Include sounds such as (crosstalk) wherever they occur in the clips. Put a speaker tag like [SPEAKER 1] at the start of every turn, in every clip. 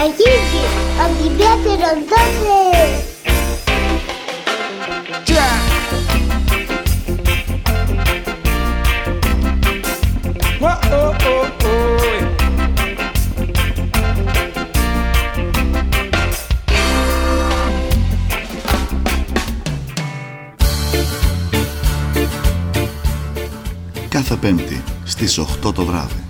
[SPEAKER 1] Αγίγη, από την Πέτρο δώσε!
[SPEAKER 2] Oh, oh, oh.
[SPEAKER 3] κάθε Πέμπτη στις 8 το βράδυ.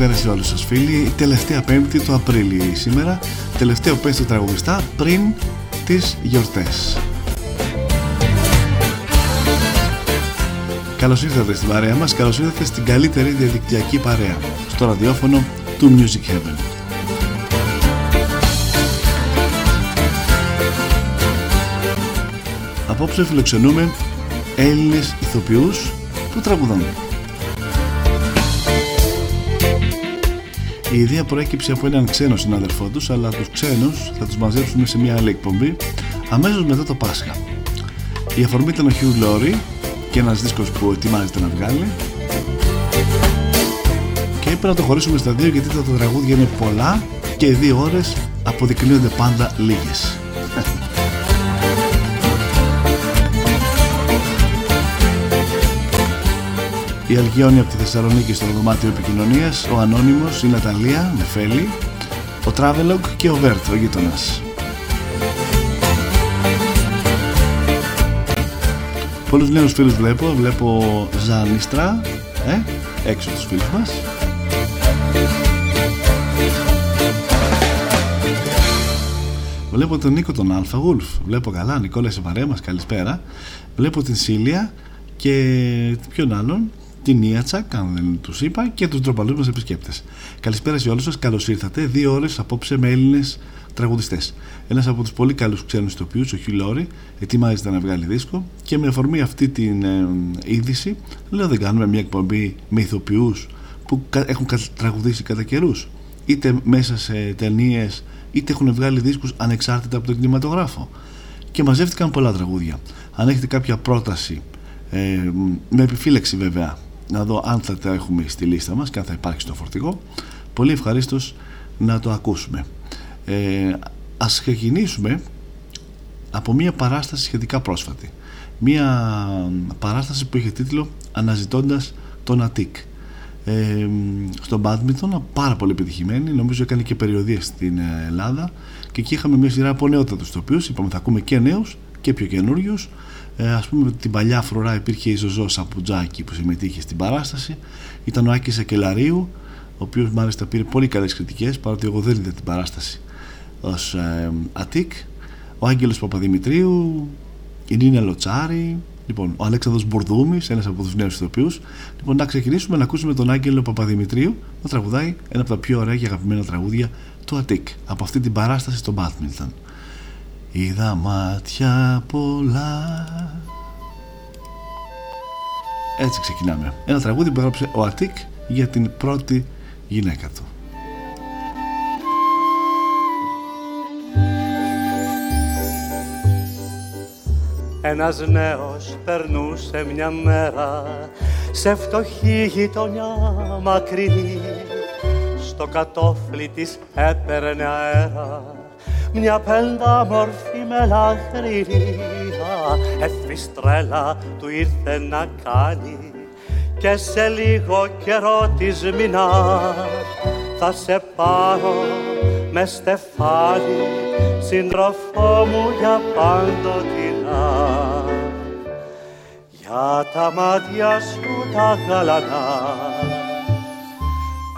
[SPEAKER 3] Καλησπέρα σε όλους σας φίλοι. Η τελευταία πέμπτη του Απρίλη σήμερα. Τελευταίο πέστο τραγουδιστά πριν τις γιορτές. Καλώς ήρθατε στην παρέα μας. Καλώς ήρθατε στην καλύτερη διαδικτυακή παρέα. Στο ραδιόφωνο του Music Heaven. Απόψε φιλοξενούμε Έλληνες ηθοποιούς που τραγουδάνε. Η ιδέα προέκυψε από έναν ξένο συνάδελφό τους, αλλά τους ξένους θα τους μαζέψουμε σε μια άλλη εκπομπή αμέσως μετά το Πάσχα. Η αφορμή ήταν ο Hugh Laurie και ένας δίσκος που ετοιμάζεται να βγάλει και είπα να το χωρίσουμε στα δύο γιατί τα τραγούδια είναι πολλά και οι δύο ώρες αποδεικνύονται πάντα λίγες. Η Αλγιόνη από τη Θεσσαλονίκη στο δωμάτιο επικοινωνίας, ο Ανώνυμος, η Ναταλία Νεφέλη, ο Travelog και ο Βέρτ, ο γείτονας. Πολλούς νέους φίλους βλέπω, βλέπω Ζανίστρα, ε, έξω τους φίλους μας. Βλέπω τον Νίκο τον Αλφα Γουλφ. Βλέπω καλά, Νικόλα είσαι παρέα μας, καλησπέρα. Βλέπω την Σίλια και ποιον άλλον, την Ιατσακ, αν δεν τους είπα, και τους ντροπαλούς μας επισκέπτες. Καλησπέρα σε όλους σας, καλώς ήρθατε. Δύο ώρες απόψε με Έλληνες τραγουδιστές. Ένας από τους πολύ καλούς ξένους ηθοποιούς, ο Χιου Λόρι, ετοιμάζεται να βγάλει δίσκο και με αφορμή αυτή την ε, είδηση, λέω δεν κάνουμε μια εκπομπή με ηθοποιούς που έχουν τραγουδήσει κατά καιρούς, είτε μέσα σε ταινίες, είτε έχουν βγάλει δίσκους ανεξάρτητα από τον κινηματογράφο. Και μαζεύτηκαν πολλά τραγούδια. Αν έχετε κάποια πρόταση, ε, με επιφύλαξη βέβαια, να δω αν θα τα έχουμε στη λίστα μας και αν θα υπάρχει στο φορτηγό. Πολύ ευχαρίστως να το ακούσουμε. Ε, ας ξεκινήσουμε από μια παράσταση σχετικά πρόσφατη. Μια παράσταση που είχε τίτλο «Αναζητώντας τον Αττικ» ε, στο badminton πάρα πολύ επιτυχημένη. Νομίζω έκανε και περιοδίες στην Ελλάδα. Και εκεί είχαμε μια σειρά από νεότατους τοπίους είπαμε θα ακούμε και νέους και πιο καινούριους ε, ας πούμε την παλιά φρουρά υπήρχε η Ζωζό Σαπουτζάκη που συμμετείχε στην παράσταση ήταν ο Άκης Ακελαρίου ο οποίος μάλιστα πήρε πολύ καλές κριτικές παρότι εγώ δεν είδα την παράσταση ως ε, Αττικ ο Άγγελος Παπαδημητρίου η Νίνα Λοτσάρη Λοιπόν, ο Αλέξανδρος Μπορδούμης, ένας από τους νέους ηθοποιούς. Λοιπόν, να ξεκινήσουμε να ακούσουμε τον Άγγελο Παπαδημητρίου να τραγουδάει ένα από τα πιο ωραία και αγαπημένα τραγούδια του Αττικ από αυτή την παράσταση στο Μπάθμιλτον. Είδα μάτια πολλά έτσι ξεκινάμε. Ένα τραγούδι που έγραψε ο Αττικ για την πρώτη γυναίκα του.
[SPEAKER 2] Ένας νέος περνούσε μια μέρα σε φτωχή γειτονιά μακρινή στο κατόφλι της έπαιρνε αέρα μια πεντάμορφη μελαχρινή εφιστρέλα του ήρθε να κάνει και σε λίγο καιρό της μηνάς θα σε πάρω με στεφάνι σύντροφό μου για πάντοτινά για τα μάτια σου τα γαλανά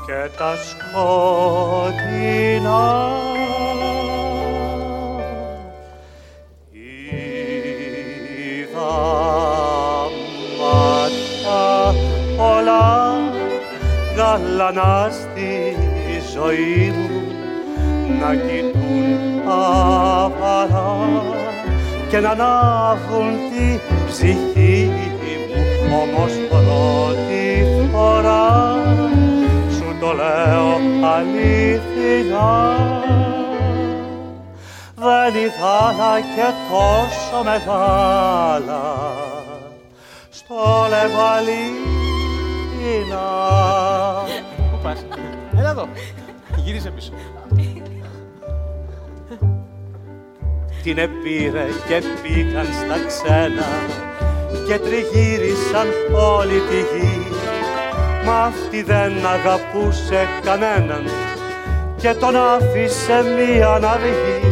[SPEAKER 2] και τα σκοτεινά μάτια πολλά γαλανάς στη ζωή μου να κοιτούν αβαρά και να ανάβουν τη ψυχή μου. Όμως πρώτη φορά σου το λέω αλήθινα δεν ήθελα και τόσο μεγάλα στο λέγω αλήθινα
[SPEAKER 4] Πού πας, έλα εδώ, γύρισε πίσω.
[SPEAKER 2] Την επήρε και πήγαν στα ξένα και τριγύρισαν όλη τη γη. Μα αυτή δεν αγαπούσε κανέναν και τον άφησε μία να βγει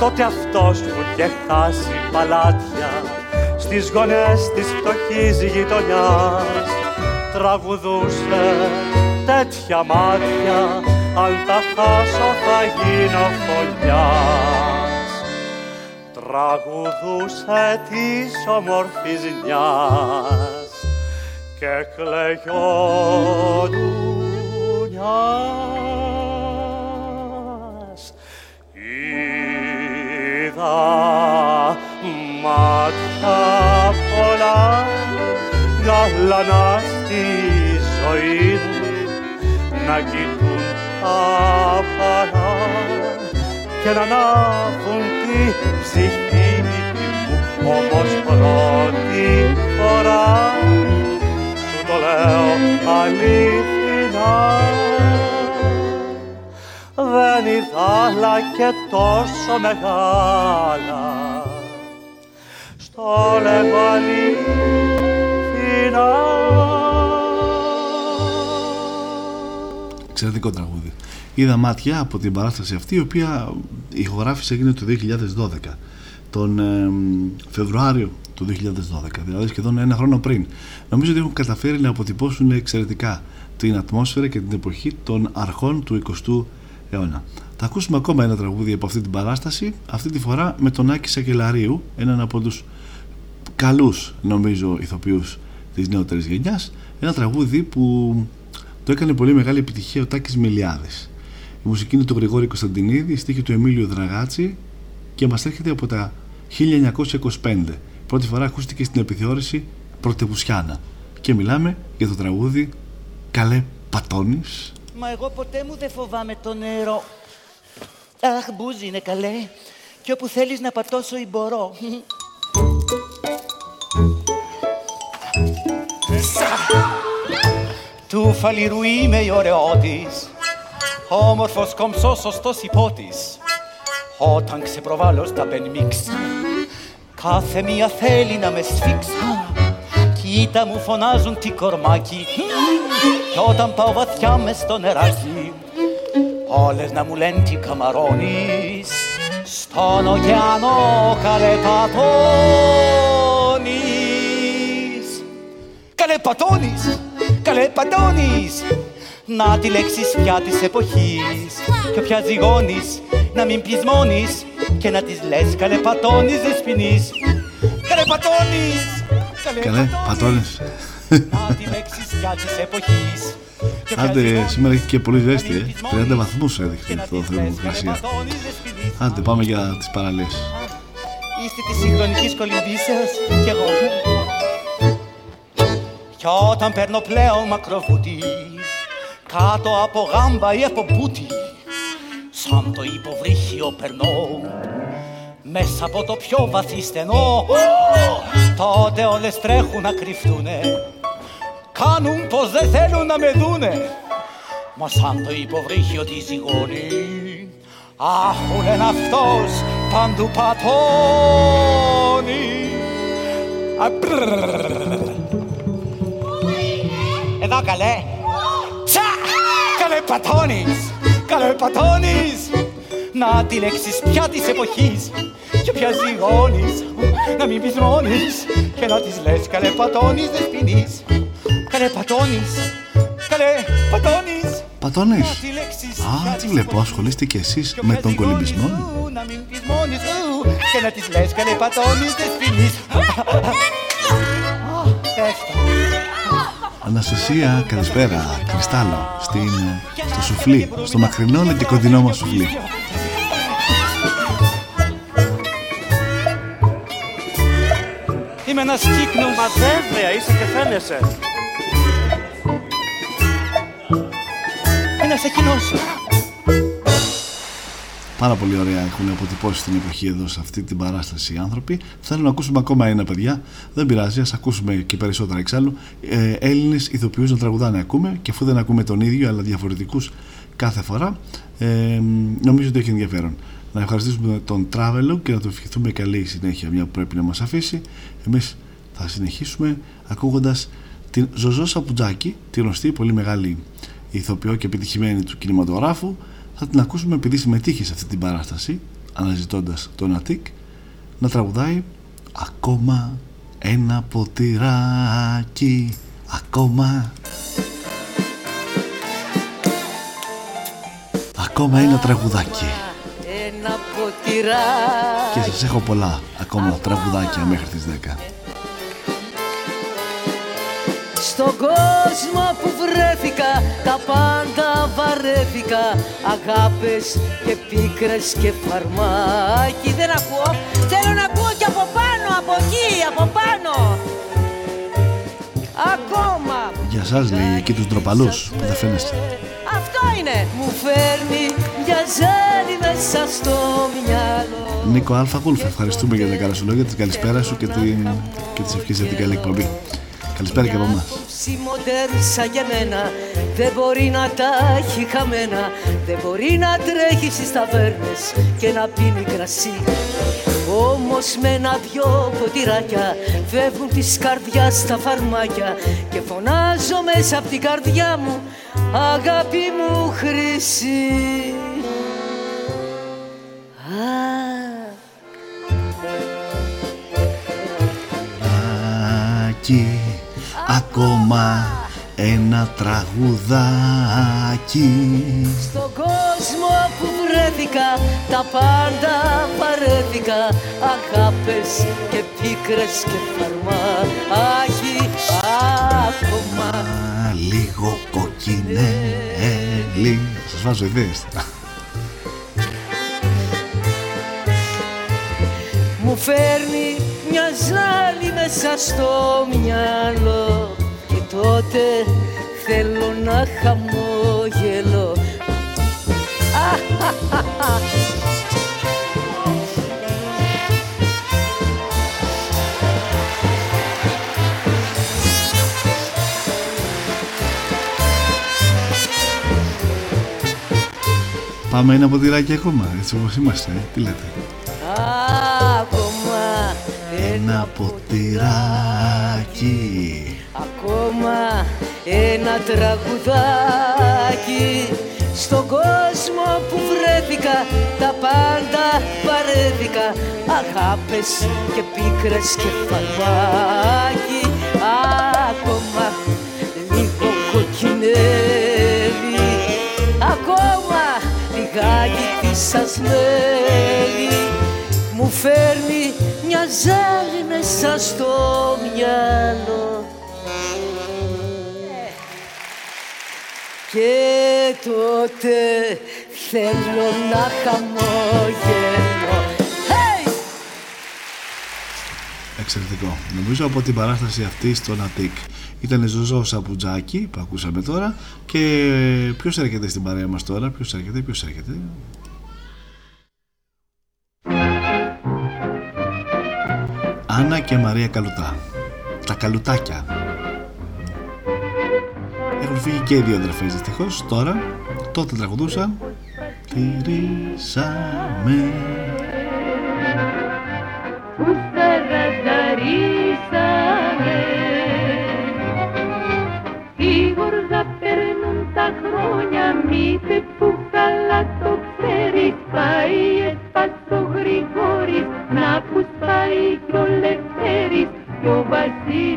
[SPEAKER 2] τότε αυτός που είχε χάσει παλάτια στις γωνιές της φτωχής γειτονιάς τραγουδούσε τέτοια μάτια αν τα χάσω θα γίνω φωλιάς τραγουδούσε της όμορφης νιάς και κλαιγιόντου είδα γαλανά στη ζωή μου να κοιτούν απαλά και να ανάβουν τη ψυχή μου. Όμως πρώτη φορά σου το λέω αλήθινα δεν είδα άλλα και τόσο μεγάλα. Στο λέγω αλήθινα
[SPEAKER 3] Εξαιρετικό τραγούδι. Είδα μάτια από την παράσταση αυτή, η οποία η ηχογράφηση έγινε το 2012, τον ε, Φεβρουάριο του 2012, δηλαδή σχεδόν ένα χρόνο πριν. Νομίζω ότι έχουν καταφέρει να αποτυπώσουν εξαιρετικά την ατμόσφαιρα και την εποχή των αρχών του 20ου αιώνα. Θα ακούσουμε ακόμα ένα τραγούδι από αυτή την παράσταση, αυτή τη φορά με τον Άκη Σακελαρίου, έναν από τους καλούς νομίζω ηθοποιούς της νεότερης γενιάς, ένα τραγούδι που το έκανε πολύ μεγάλη επιτυχία ο Τάκης Μιλιάδης. Η μουσική είναι του Γρηγόρη Κωνσταντινίδη, η στίχη του Εμίλιο Δραγάτσι και μας έρχεται από τα 1925. Πρώτη φορά ακούστηκε στην επιθεώρηση Πρωτεβουσιάνα και μιλάμε για το τραγούδι «Καλέ πατώνεις».
[SPEAKER 5] Μα εγώ ποτέ μου δεν φοβάμαι το νερό. Αχ, μπούζι είναι καλέ. Και όπου θέλεις να πατώσω ή μπορώ. Του φαλιρού είμαι η ωραιότης Όμορφος, κομψός, σωστός υπότης. Όταν ξεπροβάλλω στα μπενμίξ Κάθε μία θέλει να με σφίξει. Κοίτα μου φωνάζουν τι κορμάκι Κι όταν πάω βαθιά μες στο νεράκι Όλες να μου λένε τι καμαρώνεις. Στον ωκεανό καλέ πατώνεις Καλεπατώνεις, καλεπατώνεις Να τη λέξεις πια της εποχής Κι όποια ζυγώνεις, να μην πεισμώνεις Και να της λες Καλέ πατώνε!
[SPEAKER 3] Καλεπατώνεις, καλεπατώνεις
[SPEAKER 5] Να τη λέξεις πια της εποχής
[SPEAKER 3] Άντε, σήμερα έχει και πολύ ζέστη, ε. 30 βαθμούς
[SPEAKER 5] έδειξε
[SPEAKER 3] το θερμοκρασία. Άντε, πάμε για τις παραλίες.
[SPEAKER 5] Είστε της συγχρονικής κολυμπή σα και εγώ. Κι όταν παίρνω πλέον μακροβούτι κάτω από γάμπα ή από μπούτι σαν το υποβρύχιο περνώ. Μέσα από το πιο βαθύ στενό τότε όλες τρέχουν να κρυφτούνε. Κάνουν πως δεν θέλουν να με δούνε. Μα σαν το υποβρύχιο τη ζυγώνει άχουλεν αυτός παντού πατώνει. Εδώ καλέ Τσα! Καλέ πατώνεις Καλέ πατώνεις Να τη λέξεις πια της εποχής Και πια ζυγώνεις Να μην πεις μόνης Και να της λες καλέ πατώνεις δεν σπινείς Καλέ πατώνεις Καλέ πατώνεις
[SPEAKER 3] Πατώνες.
[SPEAKER 5] Να τη λέξεις πια
[SPEAKER 3] Α, τι
[SPEAKER 5] της
[SPEAKER 3] βλέπω,
[SPEAKER 5] εποχής.
[SPEAKER 3] ασχολείστε κι εσείς
[SPEAKER 5] Και
[SPEAKER 3] με
[SPEAKER 5] πια
[SPEAKER 3] τον
[SPEAKER 5] ζυγώνεις,
[SPEAKER 3] κολυμπισμό.
[SPEAKER 5] ου, Να μην πεις μόνης ου, Και να της λες καλέ πατώνεις δεν
[SPEAKER 3] Αναστασία, καλησπέρα. Κρυστάλλο, στην, στο σουφλί, στο μακρινό αλλά και κοντινό μας σουφλί.
[SPEAKER 5] Είμαι ένας κύκνος
[SPEAKER 4] Μα βέβαια, είσαι και φαίνεσαι.
[SPEAKER 5] Ένας εκείνος
[SPEAKER 3] Πάρα πολύ ωραία έχουν αποτυπώσει την εποχή εδώ σε αυτή την παράσταση οι άνθρωποι. Θέλω να ακούσουμε ακόμα ένα, παιδιά. Δεν πειράζει, ας ακούσουμε και περισσότερα εξάλλου. Ε, Έλληνες ηθοποιούς να τραγουδάνε ακούμε και αφού δεν ακούμε τον ίδιο αλλά διαφορετικούς κάθε φορά, ε, νομίζω ότι έχει ενδιαφέρον. Να ευχαριστήσουμε τον Travelog και να του ευχηθούμε καλή συνέχεια, μια που πρέπει να μας αφήσει. Εμείς θα συνεχίσουμε ακούγοντας την Ζωζό Σαπουτζάκη, τη γνωστή πολύ μεγάλη ηθοποιό και επιτυχημένη του κινηματογράφου θα την ακούσουμε επειδή συμμετείχε σε αυτή την παράσταση αναζητώντας τον Αττικ να τραγουδάει ακόμα ένα ποτηράκι ακόμα ακόμα ένα τραγουδάκι.
[SPEAKER 6] Ένα ποτηράκι.
[SPEAKER 3] Και σας έχω πολλά ακόμα τραγουδάκια μέχρι τις 10
[SPEAKER 6] Στον κόσμο που βρέθηκα τα πάντα βαρέθηκα. Αγάπες και πίκρες και φαρμάκι. Δεν ακούω, θέλω να ακούω και από πάνω, από εκεί, από πάνω. Ακόμα.
[SPEAKER 3] Για σας λέει εκεί τους ντροπαλούς που δεν φαίνεστε.
[SPEAKER 6] Αυτό είναι. Μου φέρνει μια ζάλη μέσα στο μυαλό.
[SPEAKER 3] Νίκο Αλφα Γούλφ, ευχαριστούμε για τα καλά σου λόγια, την καλησπέρα σου και, την, και τις ευχές για την καλή εκπομπή. Καλησπέρα και από εμάς.
[SPEAKER 6] Συμμοντέρσα για μένα Δεν μπορεί να τα έχει χαμένα. Δεν μπορεί να τρέχει στις ταβέρνες Και να πίνει κρασί όμως με ένα-δυο ποτηράκια Φεύγουν της καρδιάς τα φαρμάκια Και φωνάζω μέσα από την καρδιά μου Αγάπη μου χρυσή Α,
[SPEAKER 3] Τραγουδάκι, ακόμα ένα τραγουδάκι.
[SPEAKER 6] Στον κόσμο που βρέθηκα τα πάντα παρέθηκα Αγάπες και πίκρες και φαρμάκι ακόμα.
[SPEAKER 3] Α, λίγο κοκκινέλι Σας βάζω ιδέες.
[SPEAKER 6] Μου φέρνει μια ζάλη μέσα στο μυαλό Και τότε θέλω να χαμόγελω
[SPEAKER 3] Πάμε ένα ποτηράκι ακόμα, έτσι όπως είμαστε, ε. τι λέτε
[SPEAKER 6] Ακόμα
[SPEAKER 3] Ένα ποτηράκι.
[SPEAKER 6] Ακόμα ένα τραγουδάκι. Στον κόσμο που βρέθηκα τα πάντα παρέθηκα. Αγάπες και πίκρες και φαρμάκι Ακόμα λίγο κοκκινέλι Ακόμα λιγάκι τι σας μέλη Μου φέρνει μια ζάλι μέσα στο μυαλό Και τότε θέλω να χαμόγελω hey!
[SPEAKER 3] Εξαιρετικό. Νομίζω από την παράσταση αυτή στον Αττικ ήταν Ζωζό Σαπουτζάκη που ακούσαμε τώρα και ποιος έρχεται στην παρέα μας τώρα, ποιος έρχεται, ποιος έρχεται. Άννα και Μαρία Καλουτά. Τα καλουτάκια. Έχουν φύγει και οι δύο αδερφές δυστυχώς. Τώρα, τότε τραγουδούσαν. Τηρήσαμε.
[SPEAKER 7] Που σαρανταρίσαμε Σίγουρα περνούν τα χρόνια μήτε που καλά το κι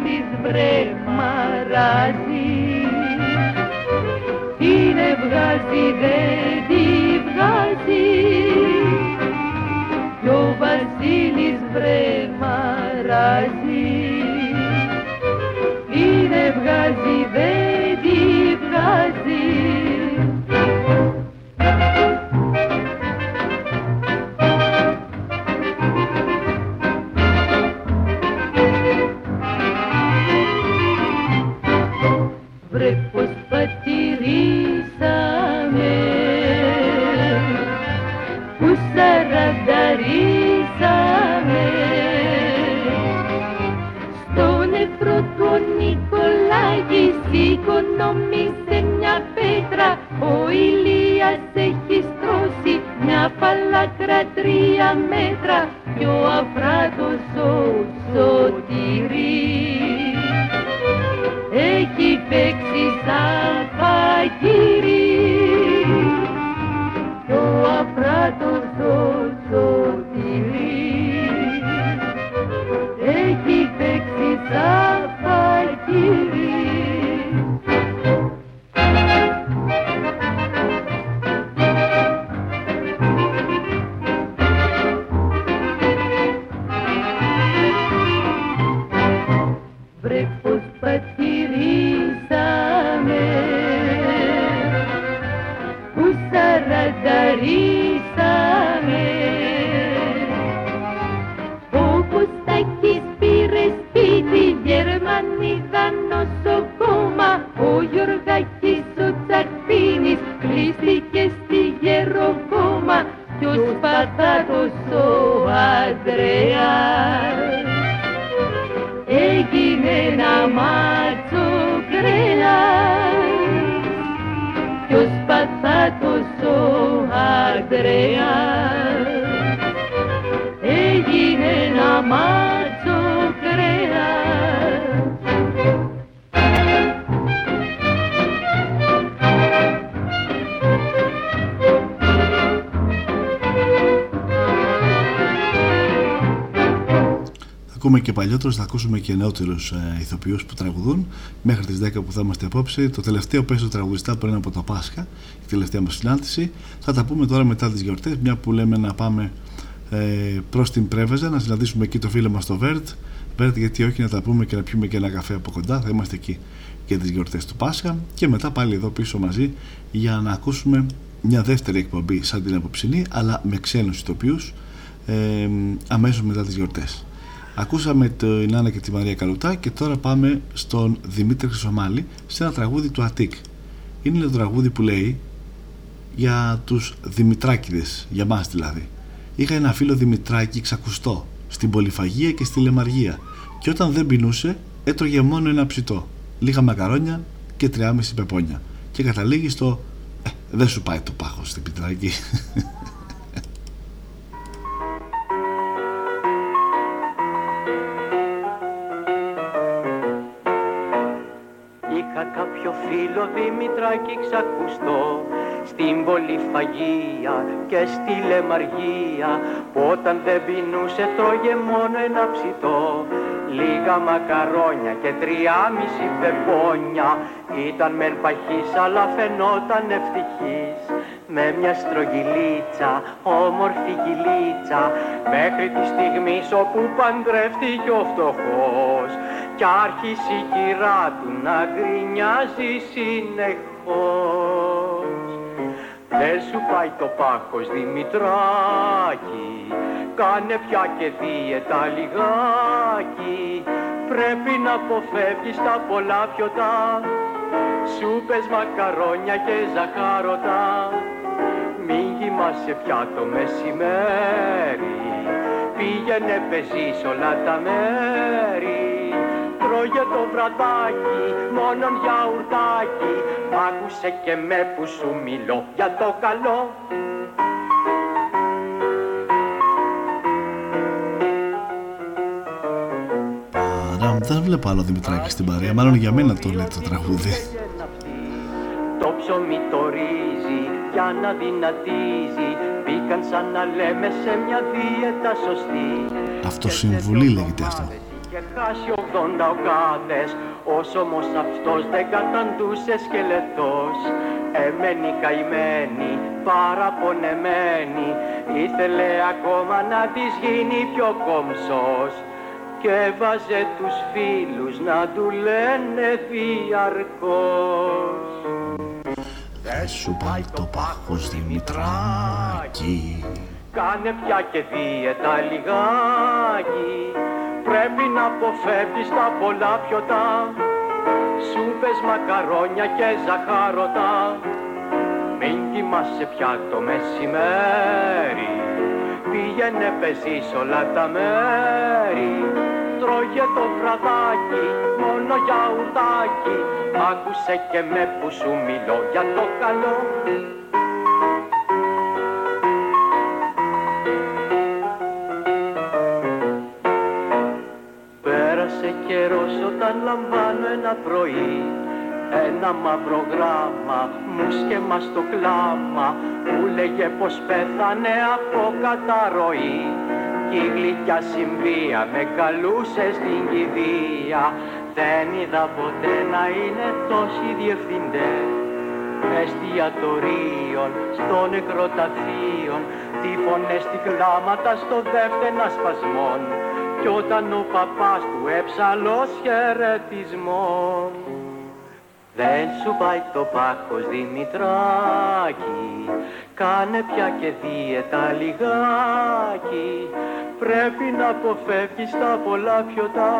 [SPEAKER 3] και νεότερους ε, ηθοποιούς που τραγουδούν μέχρι τις 10 που θα είμαστε απόψε. Το τελευταίο πέσο τραγουδιστά πριν από το Πάσχα, η τελευταία μας συνάντηση. Θα τα πούμε τώρα μετά τις γιορτές, μια που λέμε να πάμε ε, προς την Πρέβεζα, να συναντήσουμε εκεί το φίλο μας το Βέρτ. Βέρτ γιατί όχι να τα πούμε και να πιούμε και ένα καφέ από κοντά, θα είμαστε εκεί για τις γιορτές του Πάσχα και μετά πάλι εδώ πίσω μαζί για να ακούσουμε μια δεύτερη εκπομπή σαν την απόψινή αλλά με ξένους ηθοποιούς ε, αμέσως μετά τις γιορτές. Ακούσαμε την Άννα και τη Μαρία Καλουτά και τώρα πάμε στον Δημήτρη Χρυσομάλη σε ένα τραγούδι του Αττικ. Είναι το τραγούδι που λέει για τους Δημητράκηδες, για μας δηλαδή. Είχα ένα φίλο Δημητράκη ξακουστό στην πολυφαγία και στη λεμαργία και όταν δεν πεινούσε έτρωγε μόνο ένα ψητό, λίγα μακαρόνια και τριάμιση πεπόνια και καταλήγει στο ε, δεν σου πάει το πάχος στην Πιτράκη (laughs)
[SPEAKER 8] φίλο Δημητράκη ξακουστό στην πολυφαγία και στη λεμαργία που όταν δεν πεινούσε τρώγε μόνο ένα ψητό. Λίγα μακαρόνια και τριάμιση πεπόνια ήταν μεν παχής αλλά φαινόταν ευτυχής. Με μια στρογγυλίτσα, όμορφη κυλίτσα μέχρι τη στιγμή όπου παντρεύτηκε ο φτωχός κι άρχισε η κυρά του να γκρινιάζει συνεχώς. Δεν σου πάει το πάχος Δημητράκη, κάνε πια και δίαιτα λιγάκι, πρέπει να αποφεύγεις τα πολλά πιωτά, σούπες, μακαρόνια και ζαχάρωτα, μην κοιμάσαι πια το μεσημέρι, πήγαινε πεζείς όλα τα μέρη, τρώγε το βραδάκι, μόνον γιαουρτάκι, άκουσε και με που σου μιλώ για το καλό.
[SPEAKER 3] Παράμ, δεν βλέπω άλλο Δημητράκη στην παρέα, μάλλον για μένα το λέει το τραγούδι.
[SPEAKER 8] Το ψωμί το ρύζι για να δυνατίζει Μπήκαν σαν να λέμε σε μια δίαιτα σωστή
[SPEAKER 3] Αυτοσυμβουλή λέγεται αυτό.
[SPEAKER 8] Είχε χάσει 80 οκάδες Όσο όμως αυτός δεν καταντούσε σκελετός. Εμένη καημένη, παραπονεμένη Ήθελε ακόμα να της γίνει πιο κομψός. Και έβαζε τους φίλους να του λένε διαρκώς.
[SPEAKER 3] Δεν σου πάει το πάχος Δημητράκη.
[SPEAKER 8] Κάνε πια και δίαιτα λιγάκι Πρέπει να αποφεύγεις τα πολλά πιωτά. Σούπες, μακαρόνια και ζαχάρωτα. Μην κοιμάσαι πια το μεσημέρι. Πήγαινε πεζείς όλα τα μέρη. Τρώγε το βραδάκι, μόνο γιαουρτάκι Άκουσε και με που σου μιλώ για το καλό καιρός όταν λαμβάνω ένα πρωί ένα μαύρο γράμμα μου σκέμα στο κλάμα που λέγε πως πέθανε από καταρροή. Κι η γλυκιά συμβία με καλούσε στην κηδεία. Δεν είδα ποτέ να είναι τόσοι διευθυντές. Εστιατορίων, στο νεκροταφείων τύφωνες στη κλάματα στο δεύτερο σπασμών κι όταν ο παπάς του έψαλος χαιρετισμών δεν σου πάει το πάχος Δημητράκη Κάνε πια και δίαιτα λιγάκι. Πρέπει να αποφεύγεις τα πολλά πιωτά.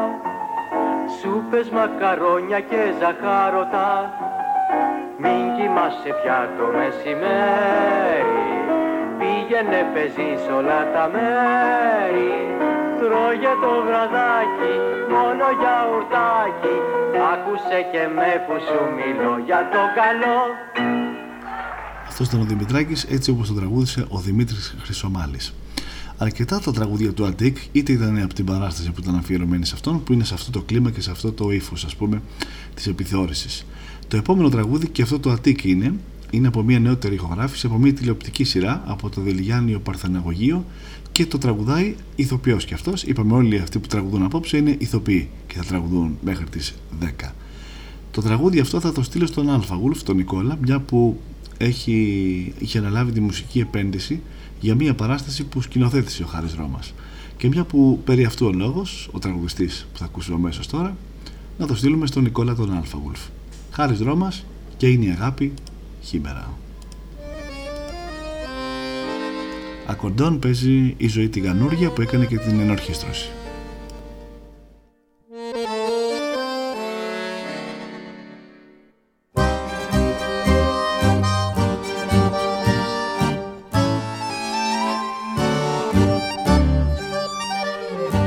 [SPEAKER 8] Σούπες, μακαρόνια και ζαχάρωτα. Μην κοιμάσαι πια το μεσημέρι. Πήγαινε πεζείς όλα τα μέρη Τρώγε το βραδάκι, μόνο γιαουρτάκι Άκουσε και με που σου μιλώ για το καλό
[SPEAKER 3] Αυτός ήταν ο Δημητράκης έτσι όπως το τραγούδισε ο Δημήτρης Χρυσομάλης. Αρκετά τα τραγούδια του Αντίκ είτε ήταν από την παράσταση που ήταν αφιερωμένη σε αυτόν που είναι σε αυτό το κλίμα και σε αυτό το ύφος, ας πούμε της επιθεώρησης. Το επόμενο τραγούδι και αυτό το Αντίκ είναι είναι από μια νεότερη ηχογράφηση από μια τηλεοπτική σειρά από το Δελιγιάννιο Παρθεναγωγείο και το τραγουδάει ηθοποιός και αυτός. Είπαμε όλοι αυτοί που τραγουδούν απόψε είναι ηθοποιοί και θα τραγουδούν μέχρι τις 10. Το τραγούδι αυτό θα το στείλω στον Αλφα Γουλφ, τον Νικόλα, μια που έχει, είχε αναλάβει τη μουσική επένδυση για μια παράσταση που σκηνοθέτησε ο Χάρης Ρώμας. Και μια που περί αυτού ο λόγος, ο τραγουδιστής που θα ακούσουμε αμέσως τώρα, να το στείλουμε στον Νικόλα τον Αλφα Γουλφ. Χάρης Ρώμας και είναι η αγάπη χήμερα. Ακορντών παίζει η ζωή τη Γανούρια που έκανε και την ενορχίστρωση.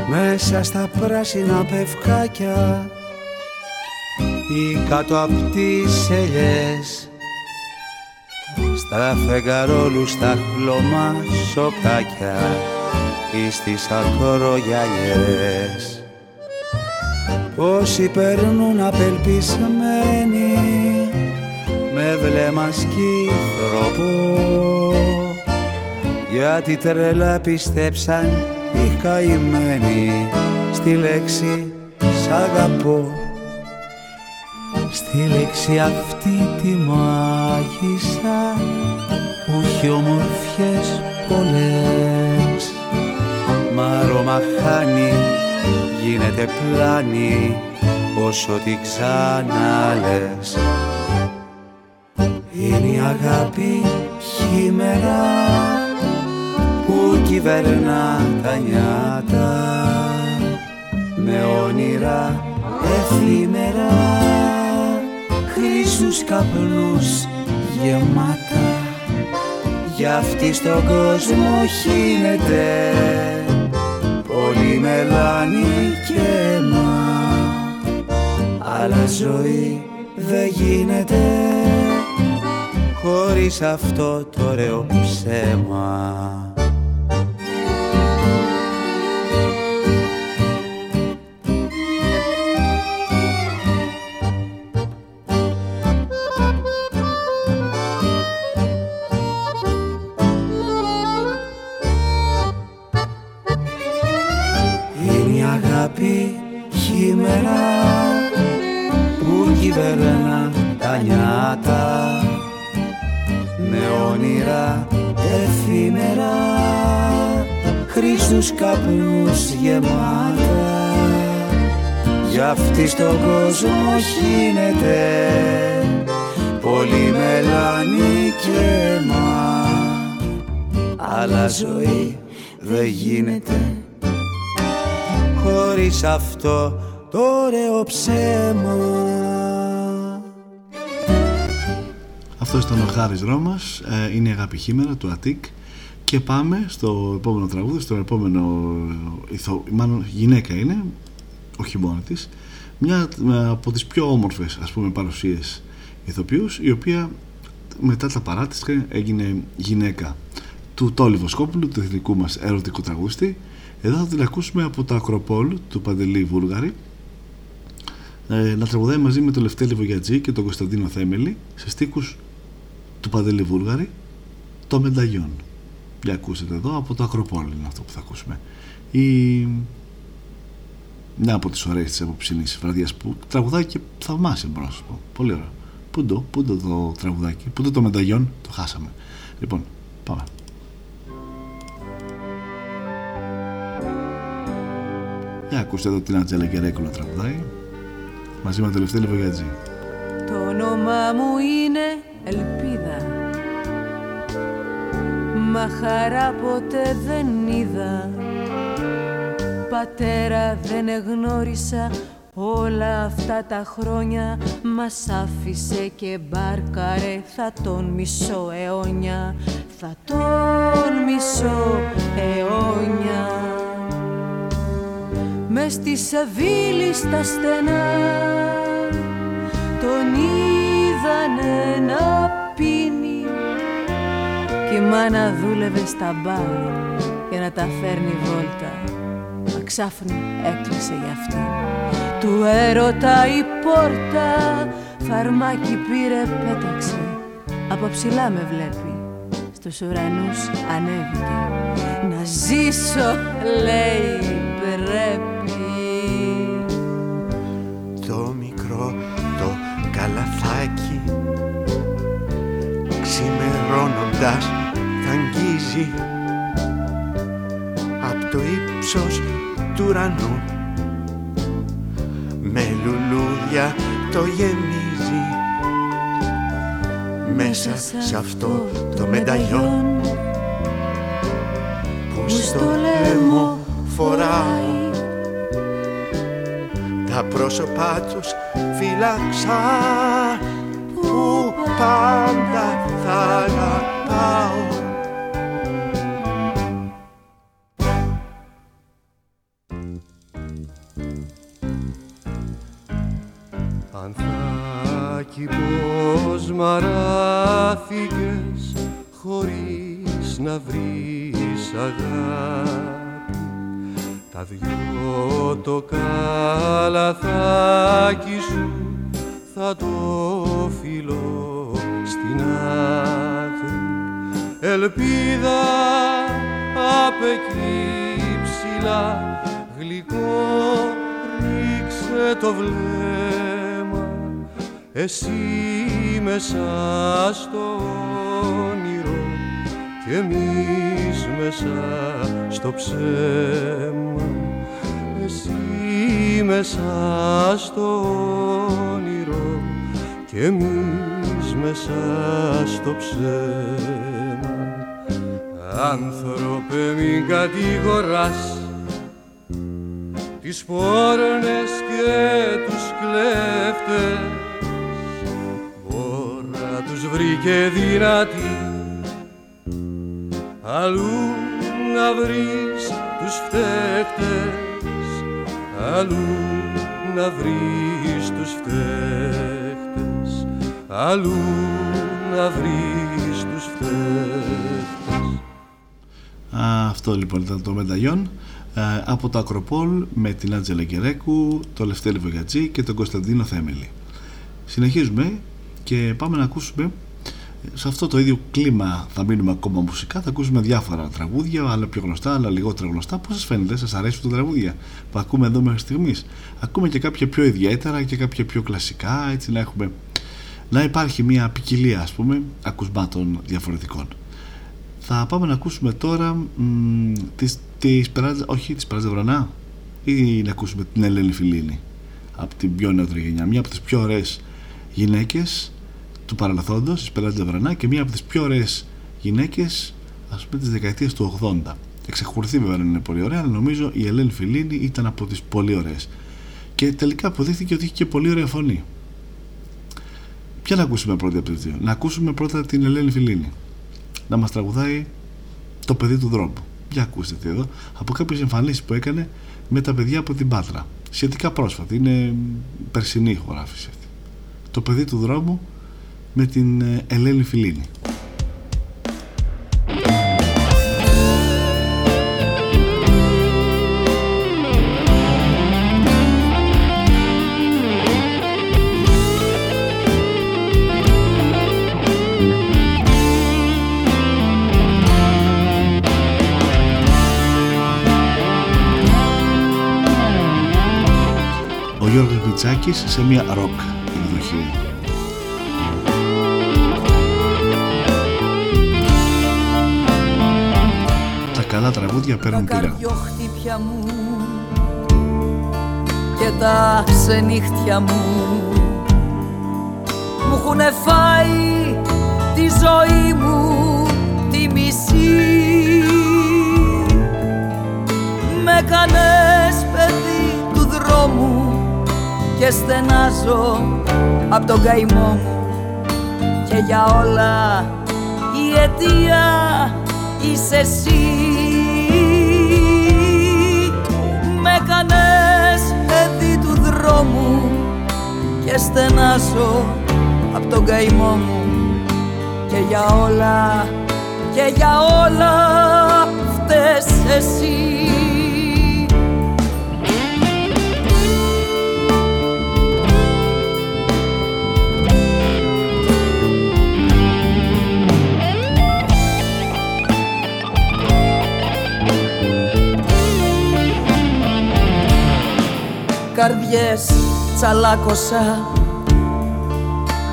[SPEAKER 9] Μέσα στα πράσινα πευκάκια ή κάτω απ' τις ελιές στα φεγγαρόλους στα χλωμά σοκάκια ή στις ακρογιαλιές. Όσοι περνούν απελπισμένοι με βλέμμα σκύθροπο γιατί τρελά πιστέψαν οι καημένοι στη λέξη σ' αγαπώ στη λέξη αυτή τη μάγισσα που έχει όμορφιες πολλές. Μα αρώμα χάνει, γίνεται πλάνη όσο τη ξαναλες. Είναι η αγάπη χειμερά που κυβερνά τα νιάτα. Με όνειρα εφήμερα χρήσους καπνούς γεμάτα. Γι' αυτή στον κόσμο χύνεται. Πολύ μελάνη και αίμα αλλά ζωή δεν γίνεται. Χωρίς αυτό το ωραίο ψέμα στους καπνούς γεμάτα. Γι' αυτή στον κόσμο χύνεται πολύ μελάνη και μα. Αλλά ζωή δεν γίνεται. Χωρίς αυτό το ωραίο ψέμα
[SPEAKER 3] Αυτό ήταν ο Χάρης Ρώμας, ε, είναι η αγάπη χήμερα του Αττικ και πάμε στο επόμενο τραγούδι, στο επόμενο ηθο... μάλλον γυναίκα είναι, όχι μόνη της, μια από τις πιο όμορφες ας πούμε παρουσίες ηθοποιούς, η οποία μετά τα παράτηση έγινε γυναίκα του Τόλι Βοσκόπουλου, του εθνικού μας ερωτικού τραγούδιστη. Εδώ θα την ακούσουμε από το Ακροπόλ του Παντελή Βούλγαρη ε, να τραγουδάει μαζί με τον Λευτέλη Βογιατζή και τον Κωνσταντίνο Θέμελη σε στίχους του Παντελή Βούλγαρη το Μενταγιόν. Για ακούσετε εδώ από το Ακροπόλ είναι αυτό που θα ακούσουμε. Η... Μια από τις ωραίες της απόψινής βραδιάς που τραγουδάει και θαυμάσια μπορώ να σας πω. Πολύ ωραίο. Πού το, πού το, το τραγουδάκι, πού το το μεταγιόν, το χάσαμε. Λοιπόν, πάμε. Για ακούστε εδώ την Ατζέλα Κερέκο να τραγουδάει μαζί με το Λευτέλη Βογιατζή.
[SPEAKER 10] Το όνομά μου είναι Ελπίδα. Μα χαρά ποτέ δεν είδα. Πατέρα δεν εγνώρισα. Όλα αυτά τα χρόνια μας άφησε και μπάρκαρε. Θα τον μισώ αιώνια. Θα τον μισώ αιώνια. Μες στη Σεβίλη στα στενά. Τον είδανε να πίνει και η μάνα δούλευε στα μπαρ για να τα φέρνει βόλτα. Μα ξάφνου έκλεισε για αυτή. Του έρωτα η πόρτα Φαρμάκι πήρε πέταξε. Από ψηλά με βλέπει Στους ουρανούς ανέβηκε. Να ζήσω λέει πρέπει
[SPEAKER 11] Ξημερώνοντας θα αγγίζει απ' το ύψος του ουρανού. Με λουλούδια το γεμίζει μέσα σε αυτό το μενταγιόν που στο λαιμό φοράει. τα πρόσωπά τους φύλαξα που πάντα θα αγαπάω.
[SPEAKER 12] Μαράθηκες χωρίς να βρεις αγάπη. Τα δυο το καλαθάκι σου θα το φιλώ στην άκρη ελπίδα απ' εκεί ψηλά γλυκό ρίξε το βλέμμα. Εσύ μέσα στο όνειρο και εμείς μέσα στο ψέμα. Εσύ μέσα στο όνειρο και εμείς μέσα στο ψέμα. Άνθρωπε μην κατηγοράς τις πόρνες και τους κλέφτες. Μπόρα τους βρήκε δυνατή. Αλλού να βρεις τους φταίχτες. Αλλού να βρεις τους φταίχτες αλλού να βρεις τους φταίχτες
[SPEAKER 3] Αυτό λοιπόν ήταν το Μενταγιόν ε, από το Ακροπόλ με την Άντζελα Κερέκου, το Λευτέρη Βογιατζή και τον Κωνσταντίνο Θέμελη. Συνεχίζουμε και πάμε να ακούσουμε σε αυτό το ίδιο κλίμα θα μείνουμε ακόμα μουσικά. Θα ακούσουμε διάφορα τραγούδια, άλλα πιο γνωστά, άλλα λιγότερα γνωστά. Πώς σας φαίνεται, σας αρέσουν τα τραγούδια που ακούμε εδώ μέχρι στιγμής; Ακούμε και κάποια πιο ιδιαίτερα και κάποια πιο κλασικά, έτσι να έχουμε. Να υπάρχει μια ποικιλία, ας πούμε, ακουσμάτων διαφορετικών. Θα πάμε να ακούσουμε τώρα μ, τις, τις περάτζα, όχι τις Περάτζα Βρανά ή να ακούσουμε την Ελένη Φιλίνη από την πιο νεότερη γενιά. Μια από τις πιο ωραίες γυναίκες του παρελθόντος, η Περάτζα Βρανά και μια από τις πιο ωραίες γυναίκες ας πούμε της δεκαετίας του 80. Εξακολουθεί βέβαια να είναι πολύ ωραία, αλλά νομίζω η Ελένη Φιλίνη ήταν από τις πολύ ωραίες. Και τελικά αποδείχθηκε ότι είχε και πολύ ωραία φωνή. Ποια να ακούσουμε πρώτα από τις δύο; Να ακούσουμε πρώτα την Ελένη Φιλίνη να μας τραγουδάει το παιδί του δρόμου. Για ακούστε τι εδώ, από κάποιες εμφανίσεις που έκανε με τα παιδιά από την Πάτρα. Σχετικά πρόσφατη, είναι περσινή χωράφηση αυτή. Το παιδί του δρόμου με την ε, Ελένη Φιλίνη. Γιώργος Μητσάκης σε μια ροκ εκδοχή. Τα καλά τραγούδια παίρνουν πειρά. Τα
[SPEAKER 13] καρδιοχτύπια μου και τα ξενύχτια μου μου έχουνε φάει τη ζωή μου τη μισή με κανές παιδί του δρόμου και στενάζω από τον καημό μου. Και για όλα η αιτία είσαι εσύ. Με κανές παιδί του δρόμου και στενάζω από τον καημό μου. Και για όλα και για όλα φταίς εσύ καρδιές τσαλάκωσα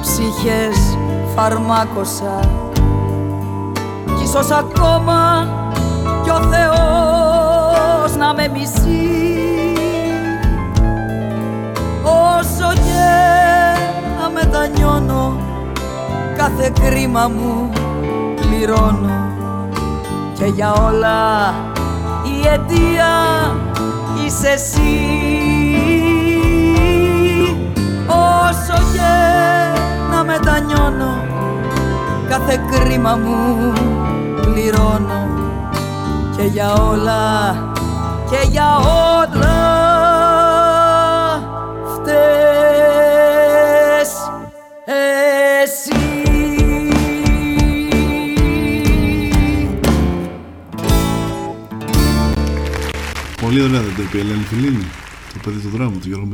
[SPEAKER 13] ψυχές φαρμάκωσα. Κι ίσως ακόμα κι ο Θεός να με μισεί. Όσο και να μετανιώνω κάθε κρίμα μου πληρώνω. Και για όλα η αιτία είσαι εσύ όσο και να μετανιώνω. Κάθε κρίμα μου πληρώνω. Και για όλα και για όλα φταίς εσύ.
[SPEAKER 3] Πολύ ωραία δεν το είπε η Ελένη Φιλίνη. Το παιδί του δρόμου του Γιώργου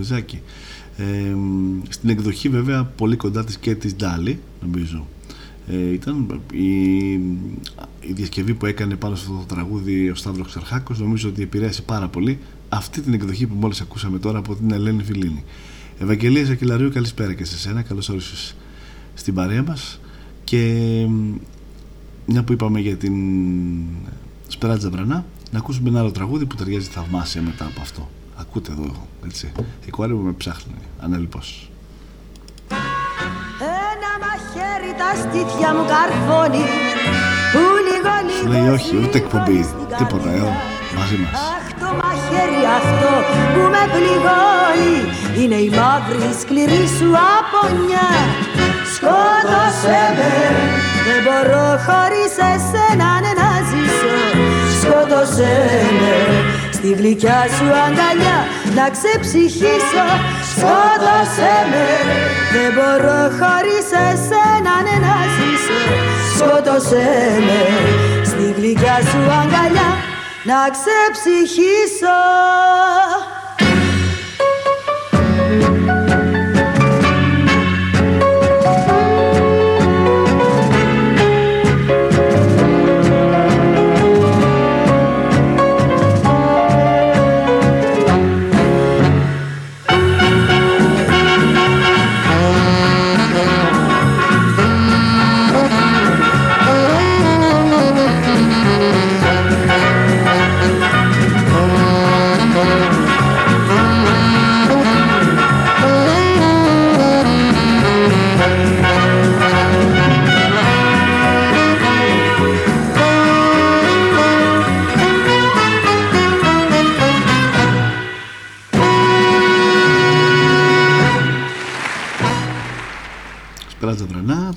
[SPEAKER 3] Μεζάκη στην εκδοχή βέβαια πολύ κοντά της και της Ντάλι νομίζω. Ε, ήταν η, η διασκευή που έκανε πάνω στο το τραγούδι ο Σταύρος Ξαρχάκος νομίζω ότι επηρέασε πάρα πολύ αυτή την εκδοχή που μόλις ακούσαμε τώρα από την Ελένη Φιλίνη. Ευαγγελία Ζακυλαρίου καλησπέρα και σε σένα. Καλώς όρισες στην παρέα μας. Και μια που είπαμε για την Σπεράτζα Βρανά να ακούσουμε ένα άλλο τραγούδι που ταιριάζει θαυμάσια μετά από αυτό ακούτε εδώ έτσι. Η κόρη μου με ψάχνει ανέλπως.
[SPEAKER 14] Ένα μαχαίρι τα στήθια μου καρφώνει που λίγο
[SPEAKER 3] Σου
[SPEAKER 14] λίγο
[SPEAKER 3] λέει όχι ούτε εκπομπή τίποτα εδώ μαζί μας.
[SPEAKER 14] Αχ το μαχαίρι αυτό που με πληγώνει Είναι η μαύρη σκληρή σου απονιά. Σκότωσέ με Δεν μπορώ χωρίς εσένα ναι, να ζήσω. Σκότωσέ με Στη γλυκιά σου αγκαλιά να ξεψυχήσω. Σκότωσέ με. Δεν μπορώ χωρίς εσένα ναι, να ζήσω. Σκότωσέ με. Στη γλυκιά σου αγκαλιά να ξεψυχήσω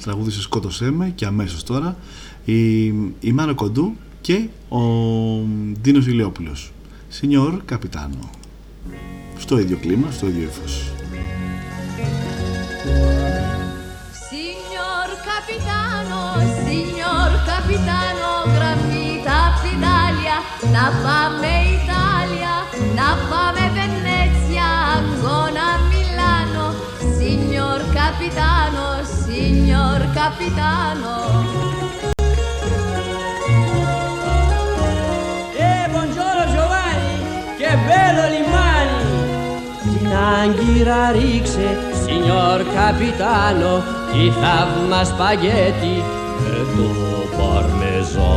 [SPEAKER 3] τραγούδισε Σκότωσέ με και αμέσως τώρα η, η Μάρα Κοντού και ο Ντίνος Ηλιόπουλος. Σινιόρ Καπιτάνο. Στο ίδιο κλίμα, στο ίδιο ύφος.
[SPEAKER 15] Signor capitano, signor capitano, gravita d'Italia, na fame Italia, na fame Venezia, Ancona signor capitano.
[SPEAKER 16] Eh, buongiorno Giovanni, che bello limani! Την άγκυρα ρίξε, signor capitano, τη θαύμα σπαγέτι και το παρμεζάνο.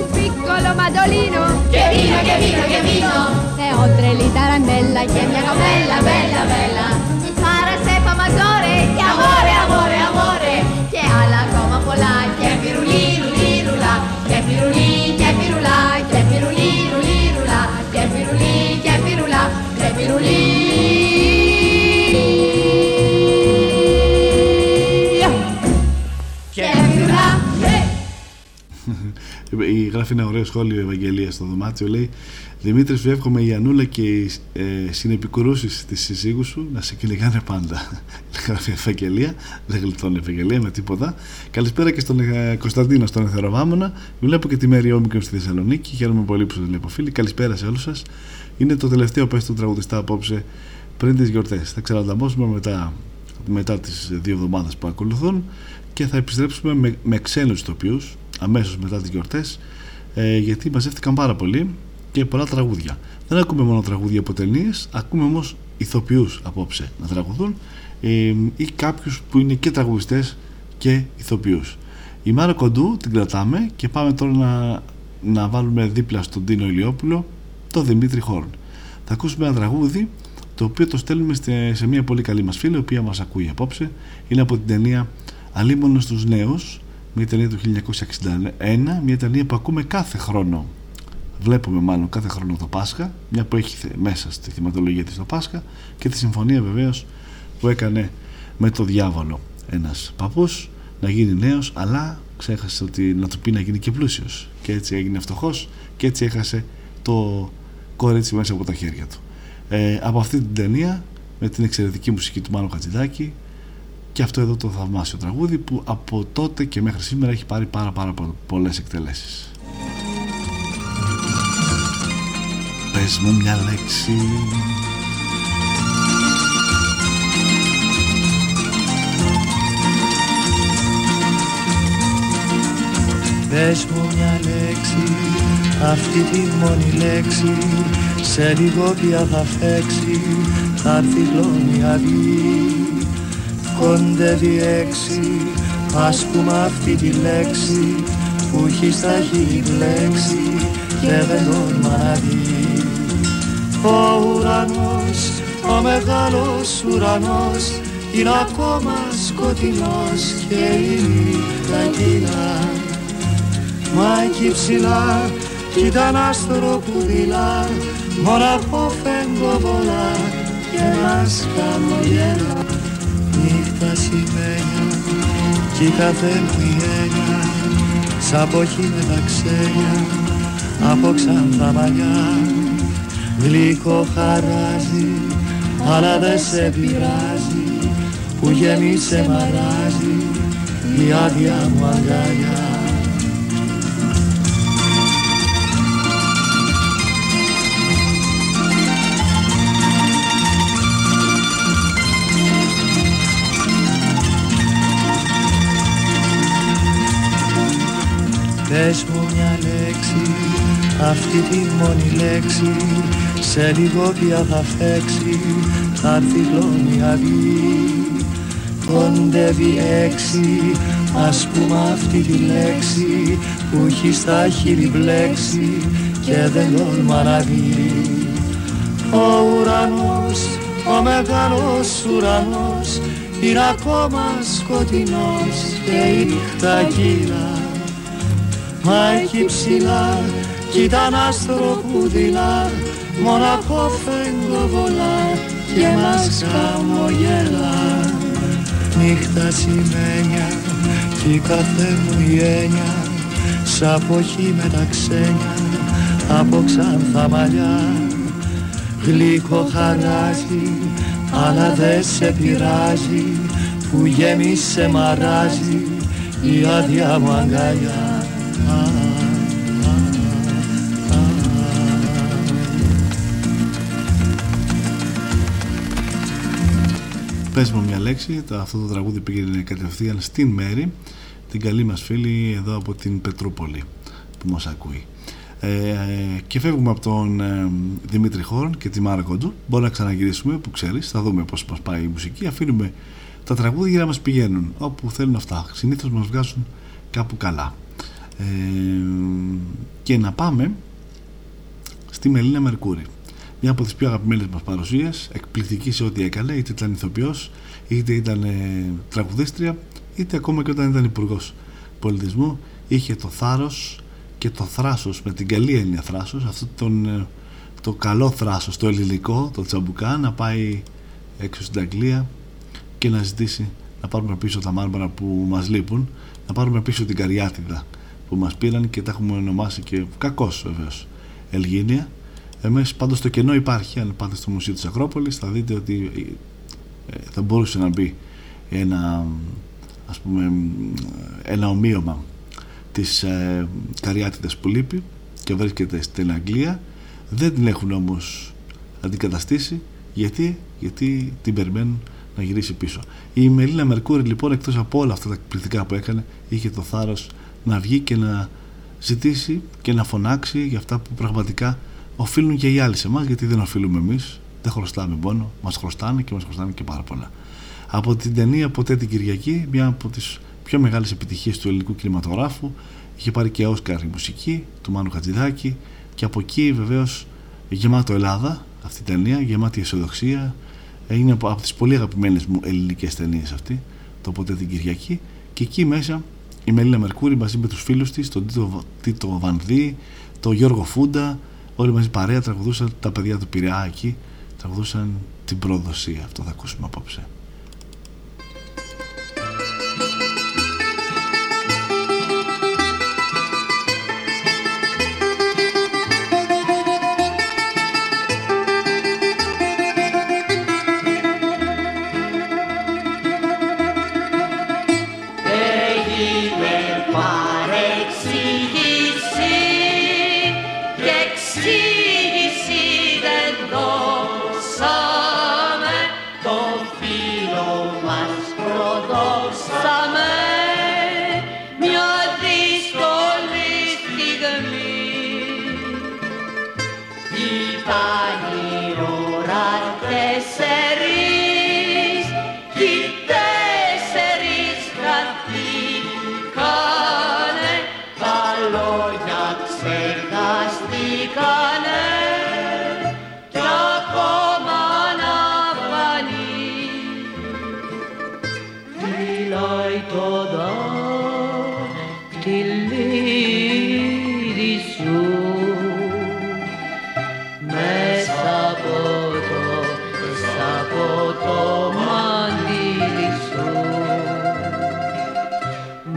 [SPEAKER 15] Un piccolo mandolino, che vino, che vino, che vino, e oltre lì tarantella, che mia bella, bella, bella,
[SPEAKER 3] γράφει ένα ωραίο σχόλιο η Ευαγγελία στο δωμάτιο λέει Δημήτρης σου εύχομαι η Ανούλα και οι ε, συνεπικουρούσεις της σύζυγου σου να σε κυνηγάνε πάντα (laughs) γράφει η Ευαγγελία δεν γλιτώνει η Ευαγγελία με τίποτα. Καλησπέρα και στον ε, Κωνσταντίνο στον Εθεροβάμωνα. Βλέπω και τη Μέρη Όμικρον στη Θεσσαλονίκη. Χαίρομαι πολύ που σας βλέπω φίλοι. Καλησπέρα σε όλους σας. Είναι το τελευταίο πες του τραγουδιστά απόψε πριν τις γιορτές. Θα ξανανταμώσουμε μετά, μετά τις δύο εβδομάδες που ακολουθούν και θα επιστρέψουμε με, με ξένους ηθοποιούς αμέσως μετά τις γιορτές ε, γιατί μαζεύτηκαν πάρα πολύ και πολλά τραγούδια. Δεν ακούμε μόνο τραγούδια από ταινίες, ακούμε όμως ηθοποιούς απόψε να τραγουδούν ε, ή κάποιους που είναι και τραγουδιστές και ηθοποιούς. Η Μάρα Κοντού την κρατάμε και πάμε τώρα να, να βάλουμε δίπλα στον Τίνο Ηλιόπουλο το Δημήτρη Χόρν. Θα ακούσουμε ένα τραγούδι το οποίο το στέλνουμε σε, σε μια πολύ καλή μας φίλη η οποία μας ακούει απόψε είναι από την ταινία Αλίμονος στους νέους μια ταινία του 1961 μια ταινία που ακούμε κάθε χρόνο. Βλέπουμε μάλλον κάθε χρόνο το Πάσχα μια που έχει μέσα στη θυματολογία της το Πάσχα και τη συμφωνία βεβαίως που έκανε με το διάβολο ένας παππούς να γίνει νέος αλλά ξέχασε ότι να του πει να γίνει και πλούσιος. Και έτσι έγινε φτωχός και έτσι έχασε το κορίτσι μέσα από τα χέρια του. Ε, από αυτή την ταινία με την εξαιρετική μουσική του Μάνου Χατζηδάκη και αυτό εδώ το θαυμάσιο τραγούδι που από τότε και μέχρι σήμερα έχει πάρει πάρα πάρα πολλές εκτελέσεις. Πες μου μια λέξη.
[SPEAKER 17] Πες μου μια λέξη, αυτή τη μόνη λέξη Σε λίγο πια θα φέξει θα έρθει η αυγή κοντεύει έξι ας πούμε αυτή τη λέξη που έχει στα χείλη πλέξει και δεν τόλμα να δει ο ουρανός, ο μεγάλος ουρανός είναι ακόμα σκοτεινός και η νύχτα κυλά. Μα εκεί ψηλά κι ήταν άστρο που δειλά μοναχό πολλά και μας χαμογέλα νύχτα σημαίνια κι η κάθε μου η έννοια σ' αποχή με τα ξένια από ξανθά μαλλιά. Γλυκό χαράζει αλλά δεν σε πειράζει που γέμισε μαράζει η άδεια μου αγκαλιά Πες μου μια λέξη, αυτή τη μόνη λέξη Σε λίγο πια θα φέξει, θα έρθει η αυγή. Κοντεύει έξι, ας πούμε αυτή τη λέξη Που έχει στα χείλη μπλέξει και δεν τόλμα να δει Ο ουρανός, ο μεγάλος ουρανός είναι ακόμα σκοτεινός και η νύχτα κύρα Μα εκεί ψηλά κι ήταν άστρο που δειλά μοναχό φεγγοβολά και μας χαμογελά. Νύχτα σημαίνια κι η κάθε μου η έννοια σ' αποχή με τα ξένια από ξανθά μαλλιά. Γλυκό χαράζει αλλά δε σε πειράζει που γέμισε μαράζει η άδεια μου αγκαλιά
[SPEAKER 3] Πες μου μια λέξη, το, αυτό το τραγούδι πήγαινε κατευθείαν στην Μέρη, την καλή μας φίλη εδώ από την Πετρούπολη που μας ακούει. Ε, και φεύγουμε από τον ε, Δημήτρη Χόρν και τη Μάρα Κοντού. Μπορεί να ξαναγυρίσουμε που ξέρεις, θα δούμε πώς μας πάει η μουσική. Αφήνουμε τα τραγούδια για να μας πηγαίνουν όπου θέλουν αυτά. Συνήθως μας βγάζουν κάπου καλά. Ε, και να πάμε στη Μελίνα Μερκούρη. Μια από τις πιο αγαπημένες μας παρουσίες εκπληκτική σε ό,τι έκανε είτε ήταν ηθοποιός είτε ήταν ε, τραγουδίστρια είτε ακόμα και όταν ήταν υπουργός πολιτισμού είχε το θάρρος και το θράσος με την καλή έννοια θράσος αυτό τον, ε, το καλό θράσος το ελληνικό, το τσαμπουκά να πάει έξω στην Αγγλία και να ζητήσει να πάρουμε πίσω τα μάρμαρα που μας λείπουν να πάρουμε πίσω την καριάτιδα που μας πήραν και τα έχουμε ονομάσει και κακώς βεβαίως Ελγίνια. Εμείς πάντως το κενό υπάρχει αν πάτε στο Μουσείο της Ακρόπολης θα δείτε ότι ε, θα μπορούσε να μπει ένα ας πούμε ένα ομοίωμα της ε, καριάτιδας που λείπει και βρίσκεται στην Αγγλία. Δεν την έχουν όμως αντικαταστήσει. Γιατί, γιατί την περιμένουν να γυρίσει πίσω. Η Μελίνα Μερκούρη λοιπόν εκτός από όλα αυτά τα εκπληκτικά που έκανε είχε το θάρρος να βγει και να ζητήσει και να φωνάξει για αυτά που πραγματικά οφείλουν και οι άλλοι σε εμάς γιατί δεν οφείλουμε εμείς, δεν χρωστάμε μόνο, μας χρωστάνε και μας χρωστάνε και πάρα πολλά. Από την ταινία Ποτέ την Κυριακή, μια από τις πιο μεγάλες επιτυχίες του ελληνικού κινηματογράφου, είχε πάρει και Όσκαρ η μουσική του Μάνου Χατζηδάκη και από εκεί βεβαίως γεμάτο Ελλάδα αυτή η ταινία, γεμάτη αισιοδοξία. Είναι από, από τις πολύ αγαπημένες μου ελληνικές ταινίες αυτή, το Ποτέ την Κυριακή. Και εκεί μέσα η Μελίνα Μερκούρη μαζί με τους φίλους της, τον Τίτο, Τίτο Βανδύ, τον Γιώργο Φούντα, όλοι μαζί παρέα τραγουδούσαν τα παιδιά του Πειραιά εκεί τραγουδούσαν την προδοσία αυτό θα ακούσουμε απόψε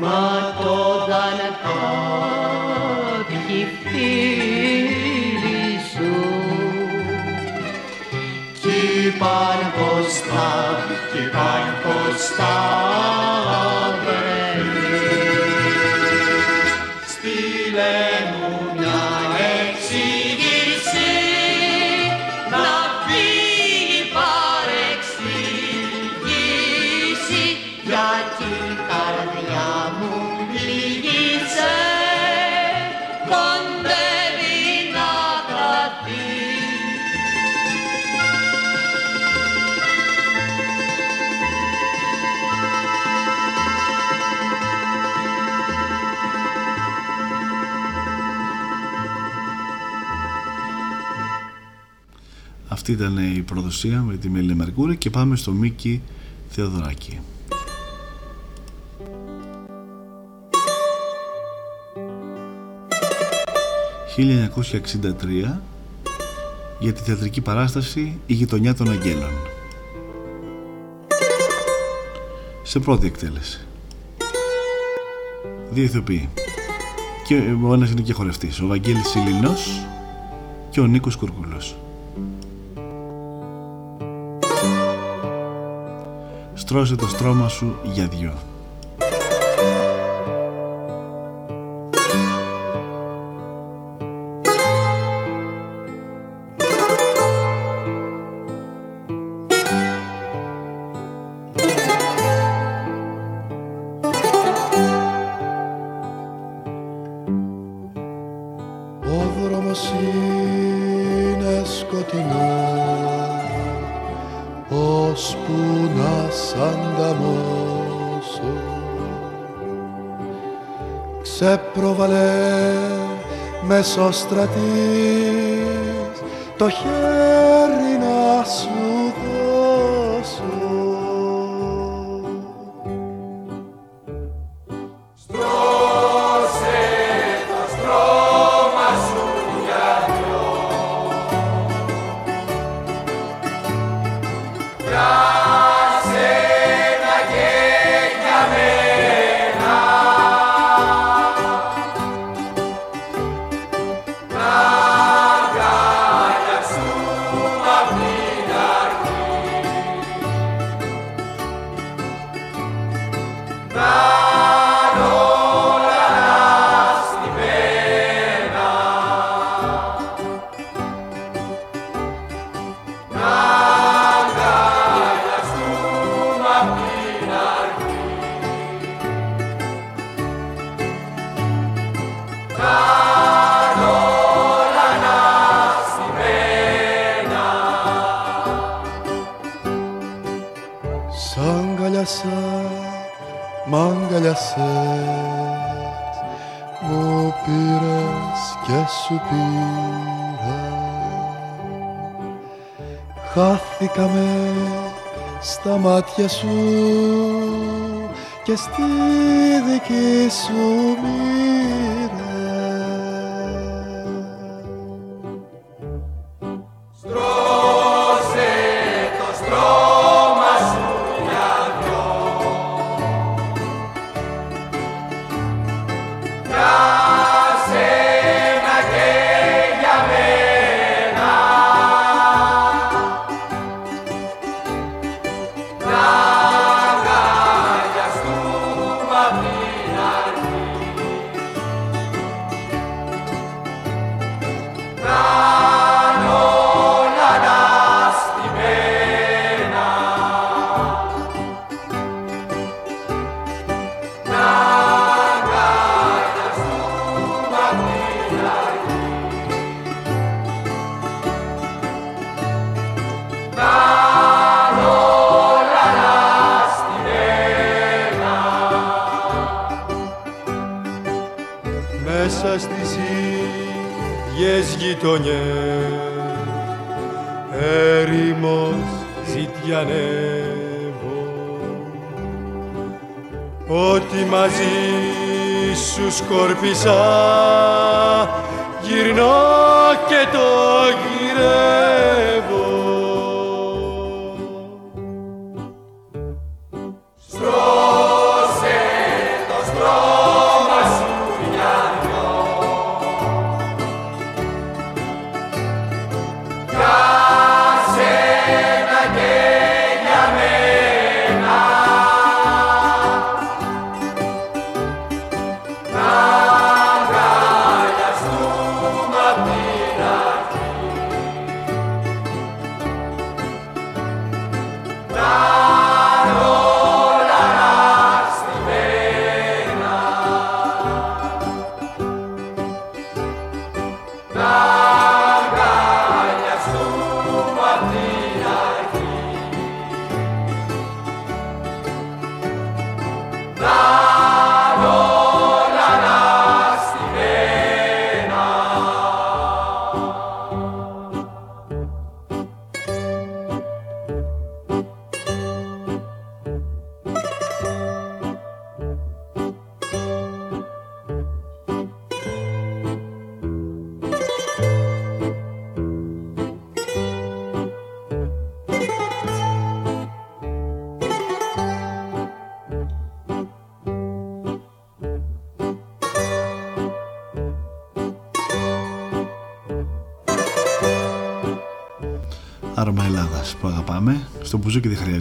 [SPEAKER 18] μα το δαν κάποιοι φίλοι σου. Κι είπαν πως θα, κι είπαν πως θα
[SPEAKER 3] Αυτή ήταν η προδοσία με τη Μέλη Μερκούρη και πάμε στο Μίκη Θεοδωράκη. «1963 για τη θεατρική παράσταση «Η γειτονιά των Αγγέλων». Σε πρώτη εκτέλεση. Δύο ηθοποιοί. Και ο ένας είναι και χορευτής. Ο Βαγγέλης Σιλινός και ο Νίκος Κουρκουλός. Στρώσε το στρώμα σου για δυο.
[SPEAKER 12] Μεσοστρατής το χέρι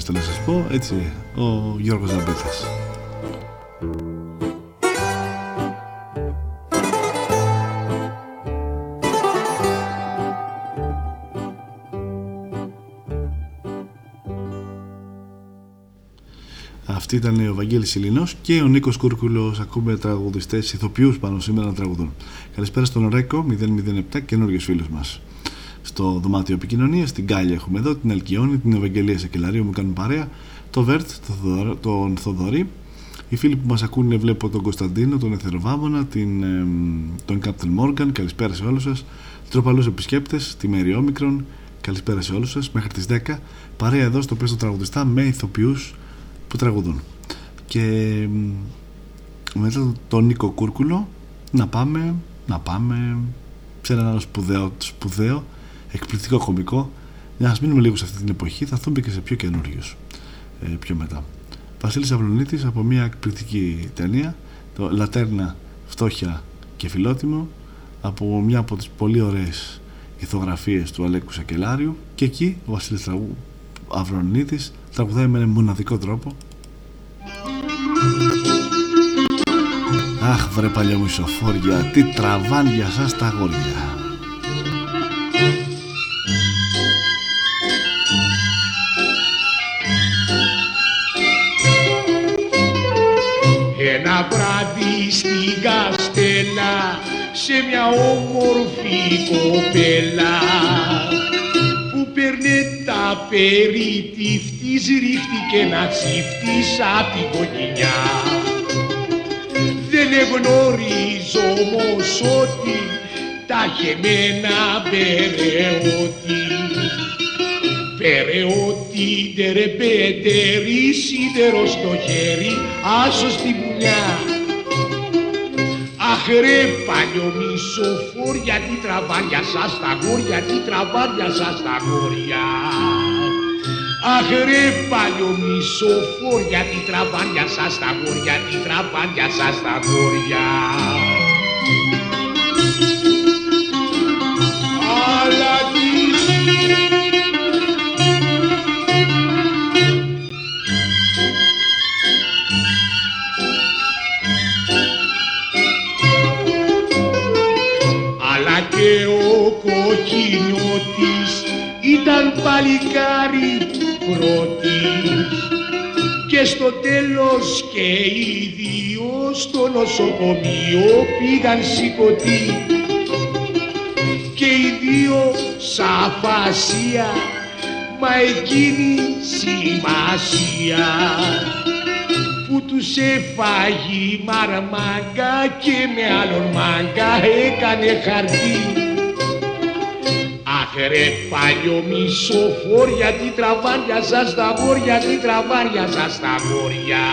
[SPEAKER 3] χρειάζεται να σας πω. Έτσι, ο Γιώργος Ζαμπίθας. Αυτή ήταν ο Βαγγέλης Ηλινός και ο Νίκος Κούρκουλος. Ακούμε τραγουδιστές, ηθοποιούς πάνω σήμερα να τραγουδούν. Καλησπέρα στον Ρέκο 007, καινούριος φίλος μας. Στο δωμάτιο επικοινωνίας, στην Κάλια έχουμε εδώ, την Αλκιόνη, την Ευαγγελία Σακελαρίου μου κάνουν παρέα, το Βέρτ, το Θοδωρ- τον Θοδωρή. Οι φίλοι που μας ακούνε βλέπω τον Κωνσταντίνο, τον Εθεροβάμωνα, την, εμ, τον Κάπτελ Μόργαν, καλησπέρα σε όλους σας. Τους τροπαλούς επισκέπτες, τη Μέρη Όμικρον, καλησπέρα σε όλους σας. Μέχρι τις 10, παρέα εδώ στο Πέστο Τραγουδιστά με ηθοποιούς που τραγουδούν. Και εμ, μετά τον Νίκο Κούρκουλο να πάμε, να πάμε σε έναν άλλο σπουδαίο, σπουδαίο εκπληκτικό κωμικό. Για να μείνουμε λίγο σε αυτή την εποχή, θα έρθουμε και σε πιο καινούριους ε, πιο μετά. Βασίλης Αυλονίτης από μια εκπληκτική ταινία, το Λατέρνα, Φτώχεια και Φιλότιμο, από μια από τις πολύ ωραίες ηθογραφίες του Αλέκου Σακελάριου και εκεί ο Βασίλης Τραγου... Αυλονίτης τραγουδάει με έναν μοναδικό τρόπο Αχ βρε παλιά μου ισοφόρια, τι τραβάν για σας τα αγόρια.
[SPEAKER 19] Στην Καστέλα σε μια όμορφη κοπέλα που παίρνε τα περιτύφτης ρίχτηκε να τσίφτης απ' την κοκκινιά δεν εγνωρίζω όμως ότι τα χεμένα περαιότη Περαιότη τερεπέτερη σίδερο στο χέρι άσο στη βουνιά Αχ ρε παλιό γιατί τραβάρια σας τα γόρια, τι τραβάρια σας τα γόρια. Αχ ρε παλιό γιατί τραβάρια σας τα γόρια, τι τραβάρια σας τα γόρια ήταν παλικάρι πρώτης. Και στο τέλος και οι δύο στο νοσοκομείο πήγαν σηκωτοί. Και οι δύο σαφασία μα εκείνη σημασία. Που τους έφαγε η μαρμάγκα και με άλλον μάγκα έκανε χαρτί ρε παλιό μισοφόρια τι τραβάρια σας τα γόρια, τι τραβάρια σας τα γόρια.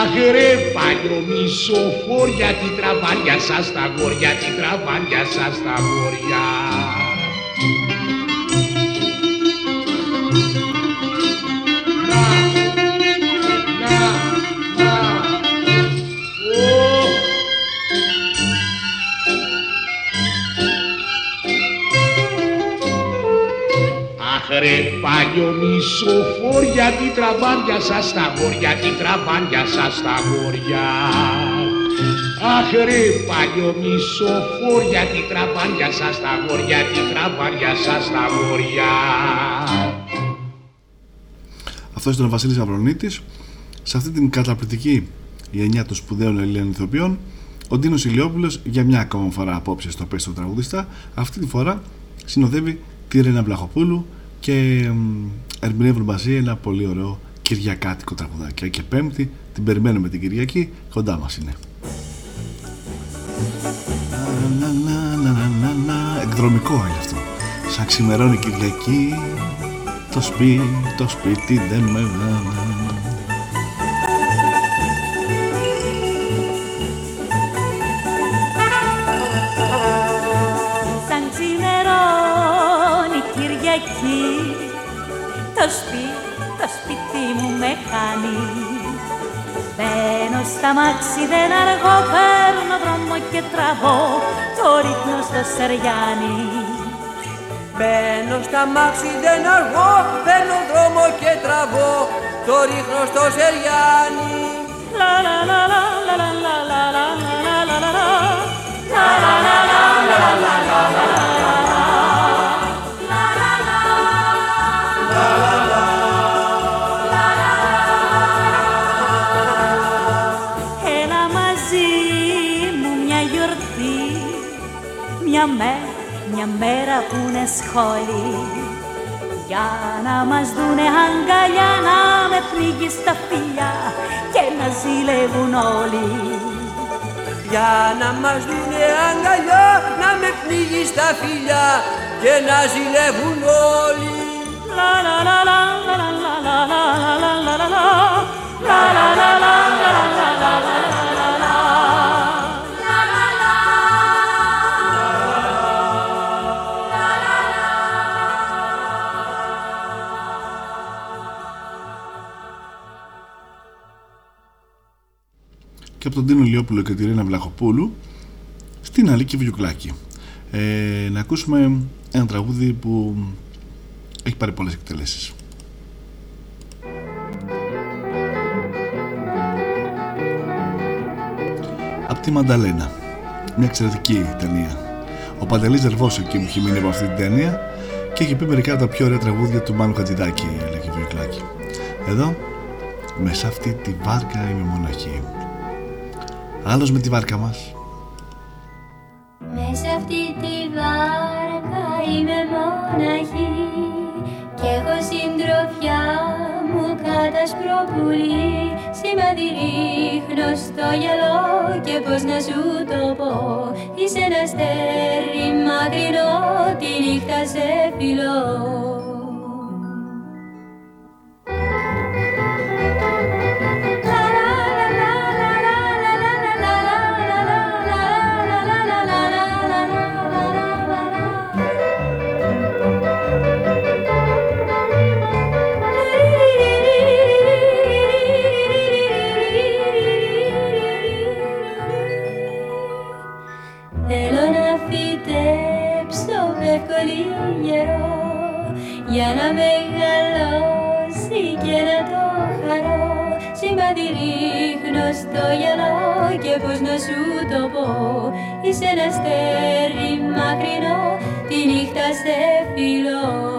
[SPEAKER 19] Αχ ρε παλιό μισοφόρια τι τραβάρια σας τα γόρια, τι τραβάρια σας τα γόρια. Ρε παλιό μισοφόρια τι τραβάρια σας τα γόρια, τι τραβάρια σας τα γόρια. Αχ ρε παλιό μισοφόρια τι τραβάρια σας τα γόρια, τι τραβάρια σας τα γόρια.
[SPEAKER 3] Αυτός ήταν ο Βασίλης Αυρονίτης. Σε αυτή την καταπληκτική γενιά των σπουδαίων Ελλήνων ηθοποιών, ο Ντίνος Ηλιόπουλος για μια ακόμα φορά απόψε στο πέστο τραγουδιστά, αυτή τη φορά συνοδεύει τη Ρένα Βλαχοπούλου και ερμηνεύουν μαζί ένα πολύ ωραίο κυριακάτικο τραγουδάκι. Και πέμπτη την περιμένουμε την Κυριακή, κοντά μας είναι. Εκδρομικό είναι αυτό. Σαν ξημερώνει Κυριακή, το σπίτι, το σπίτι δεν με
[SPEAKER 20] μου με χάνει Μπαίνω στα μάξι, δεν αργώ, παίρνω δρόμο και τραβώ το ρίχνω στο Σεριάνι
[SPEAKER 21] Μπαίνω στα μάξι, δεν αργώ, παίρνω δρόμο και τραβώ το ρίχνω στο Σεριάνι
[SPEAKER 20] Λα λα λα λα λα λα λα λα λα λα λα λα λα Λα λα λα λα λα λα λα λα λα μέρα που είναι σχόλη Για να μας δουνε αγκαλιά Να με πνίγει στα φιλιά Και να ζηλεύουν όλοι
[SPEAKER 21] Για να μας δουνε αγκαλιά να με πνίγει στα φιλιά και να ζηλεύουν όλοι
[SPEAKER 20] Λα λα λα λα λα λα λα λα λα λα λα λα Λα λα λα λα λα λα λα λα λα λα
[SPEAKER 3] και από τον Τίνο Λιόπουλο και τη Ρίνα Βλαχοπούλου στην Αλίκη Βιουκλάκη. Ε, να ακούσουμε ένα τραγούδι που έχει πάρει πολλές εκτελέσεις. Από τη Μανταλένα. Μια εξαιρετική ταινία. Ο Παντελής Ζερβός εκεί μου έχει μείνει από αυτή την ταινία και έχει πει μερικά από τα πιο ωραία τραγούδια του Μάνου Χατζηδάκη, λέγει Βιουκλάκη. Εδώ, μέσα αυτή τη βάρκα είμαι μοναχή. Άλλος με τη βάρκα μας.
[SPEAKER 22] Μέσα αυτή τη βάρκα είμαι μοναχή Κι έχω συντροφιά μου κατασπρό πουλί Σημάδι ρίχνω στο γυαλό και πως να σου το πω. Είσαι ένα αστέρι μακρινό τη νύχτα σε φιλώ ρίχνω στο γυαλό και πως να σου το πω. Είσαι ένας αστέρι μακρινό τη νύχτα σε φιλώ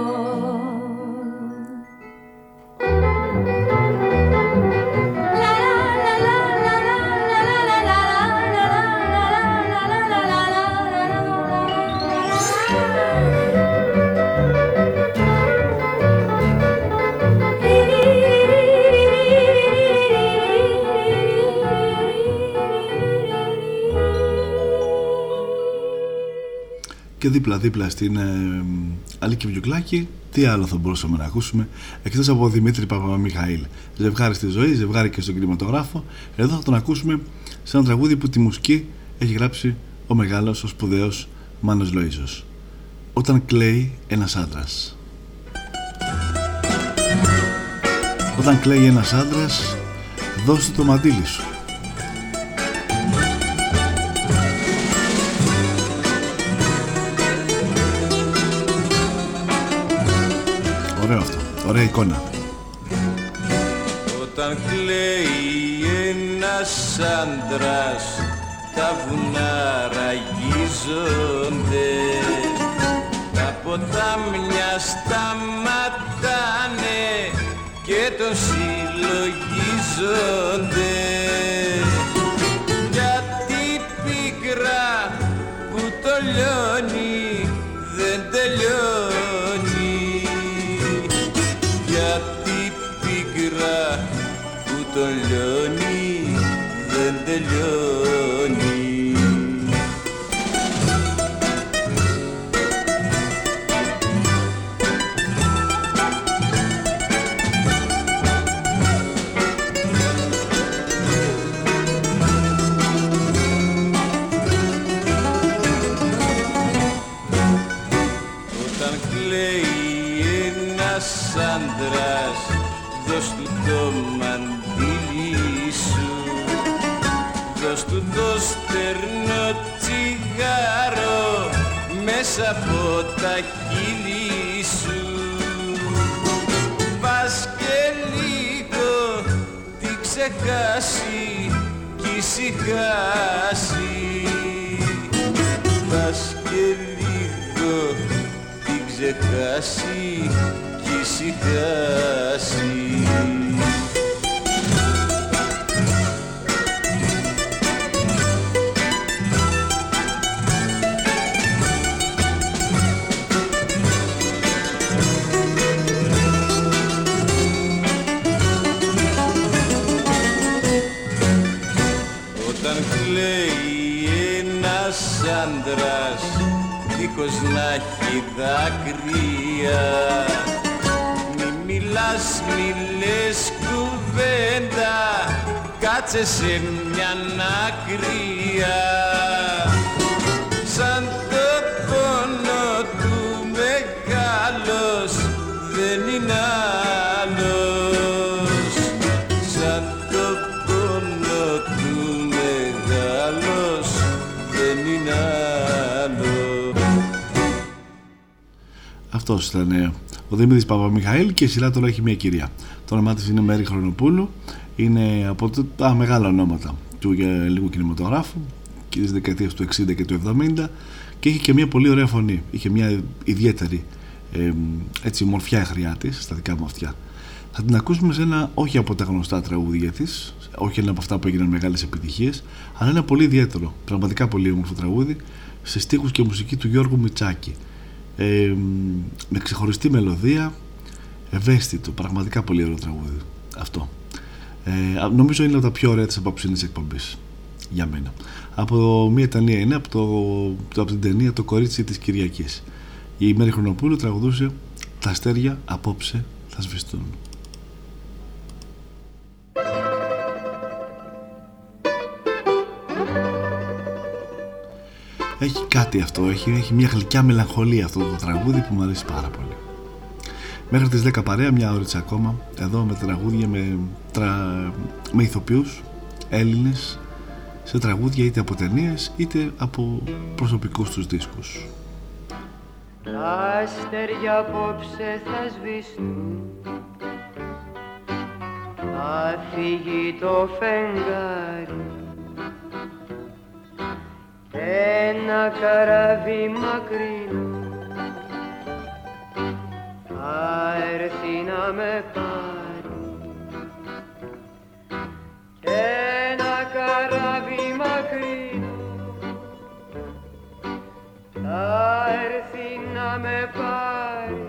[SPEAKER 3] και δίπλα-δίπλα στην ε, Αλίκη Βιουκλάκη τι άλλο θα μπορούσαμε να ακούσουμε εκτός από Δημήτρη Παπαμιχαήλ. Ζευγάρι στη ζωή, ζευγάρι και στον κινηματογράφο. Εδώ θα τον ακούσουμε σε ένα τραγούδι που τη μουσική έχει γράψει ο μεγάλος, ο σπουδαίος Μάνος Λοΐζος. Όταν κλαίει ένας άντρας όταν κλαίει ένας άντρας δώσ' του το μαντίλι σου Ωραίο αυτό. Ωραία εικόνα.
[SPEAKER 21] Όταν κλαίει ένας άντρας τα βουνά ραγίζονται τα ποτάμια σταματάνε και τον συλλογίζονται γιατί πίκρα που το λιώνει δεν τελειώνει που το λιώνει δεν τελειώνει από τα χείλη σου. Πας και λίγο τη ξεχάσει κι ησυχάσει πας και λίγο την ξεχάσει κι ησυχάσει δίχως να έχει δάκρυα. Μη μιλάς, μη λες κουβέντα κάτσε σε μια άκρια. Σαν το πόνο του μεγάλος δεν είναι άλλος
[SPEAKER 3] Αυτός ήταν ε, ο Δημήτρης Παπαμιχαήλ και η σειρά τώρα έχει μια κυρία. Το όνομά της είναι Μέρη Χρονοπούλου. Είναι από το- τα μεγάλα ονόματα του ε, ελληνικού κινηματογράφου και της δεκαετίας του 60 και του 70 και είχε και μια πολύ ωραία φωνή. Είχε μια ιδιαίτερη ε, έτσι, μορφιά χρειά της στα δικά μου αυτιά. Θα την ακούσουμε σε ένα όχι από τα γνωστά τραγούδια της, όχι ένα από αυτά που έγιναν μεγάλες επιτυχίες, αλλά ένα πολύ ιδιαίτερο, πραγματικά πολύ όμορφο τραγούδι σε στίχους και μουσική του Γιώργου Μιτσάκη ε, με ξεχωριστή μελωδία ευαίσθητο, πραγματικά πολύ ωραίο τραγούδι αυτό. Ε, α- νομίζω είναι από τα πιο ωραία της απόψινης εκπομπής για μένα. Από μια ταινία είναι από, το, το- από την ταινία το κορίτσι της Κυριακής η Μέρη Χρονοπούλου τραγουδούσε τα αστέρια απόψε θα σβηστούν Έχει κάτι αυτό, έχει, έχει μια γλυκιά μελαγχολία αυτό το τραγούδι που μου αρέσει πάρα πολύ. Μέχρι τις 10 παρέα, μια ώρα ακόμα, εδώ με τραγούδια, με, τρα... με ηθοποιούς Έλληνες, σε τραγούδια είτε από ταινίες είτε από προσωπικούς τους δίσκους.
[SPEAKER 23] Τα αστέρια απόψε θα σβηστούν Θα φύγει το φεγγάρι Ένα καράβι μακρινό. Θα έρθει να με πάρει. Ένα καράβι μακρινό. Θα έρθει να με πάρει.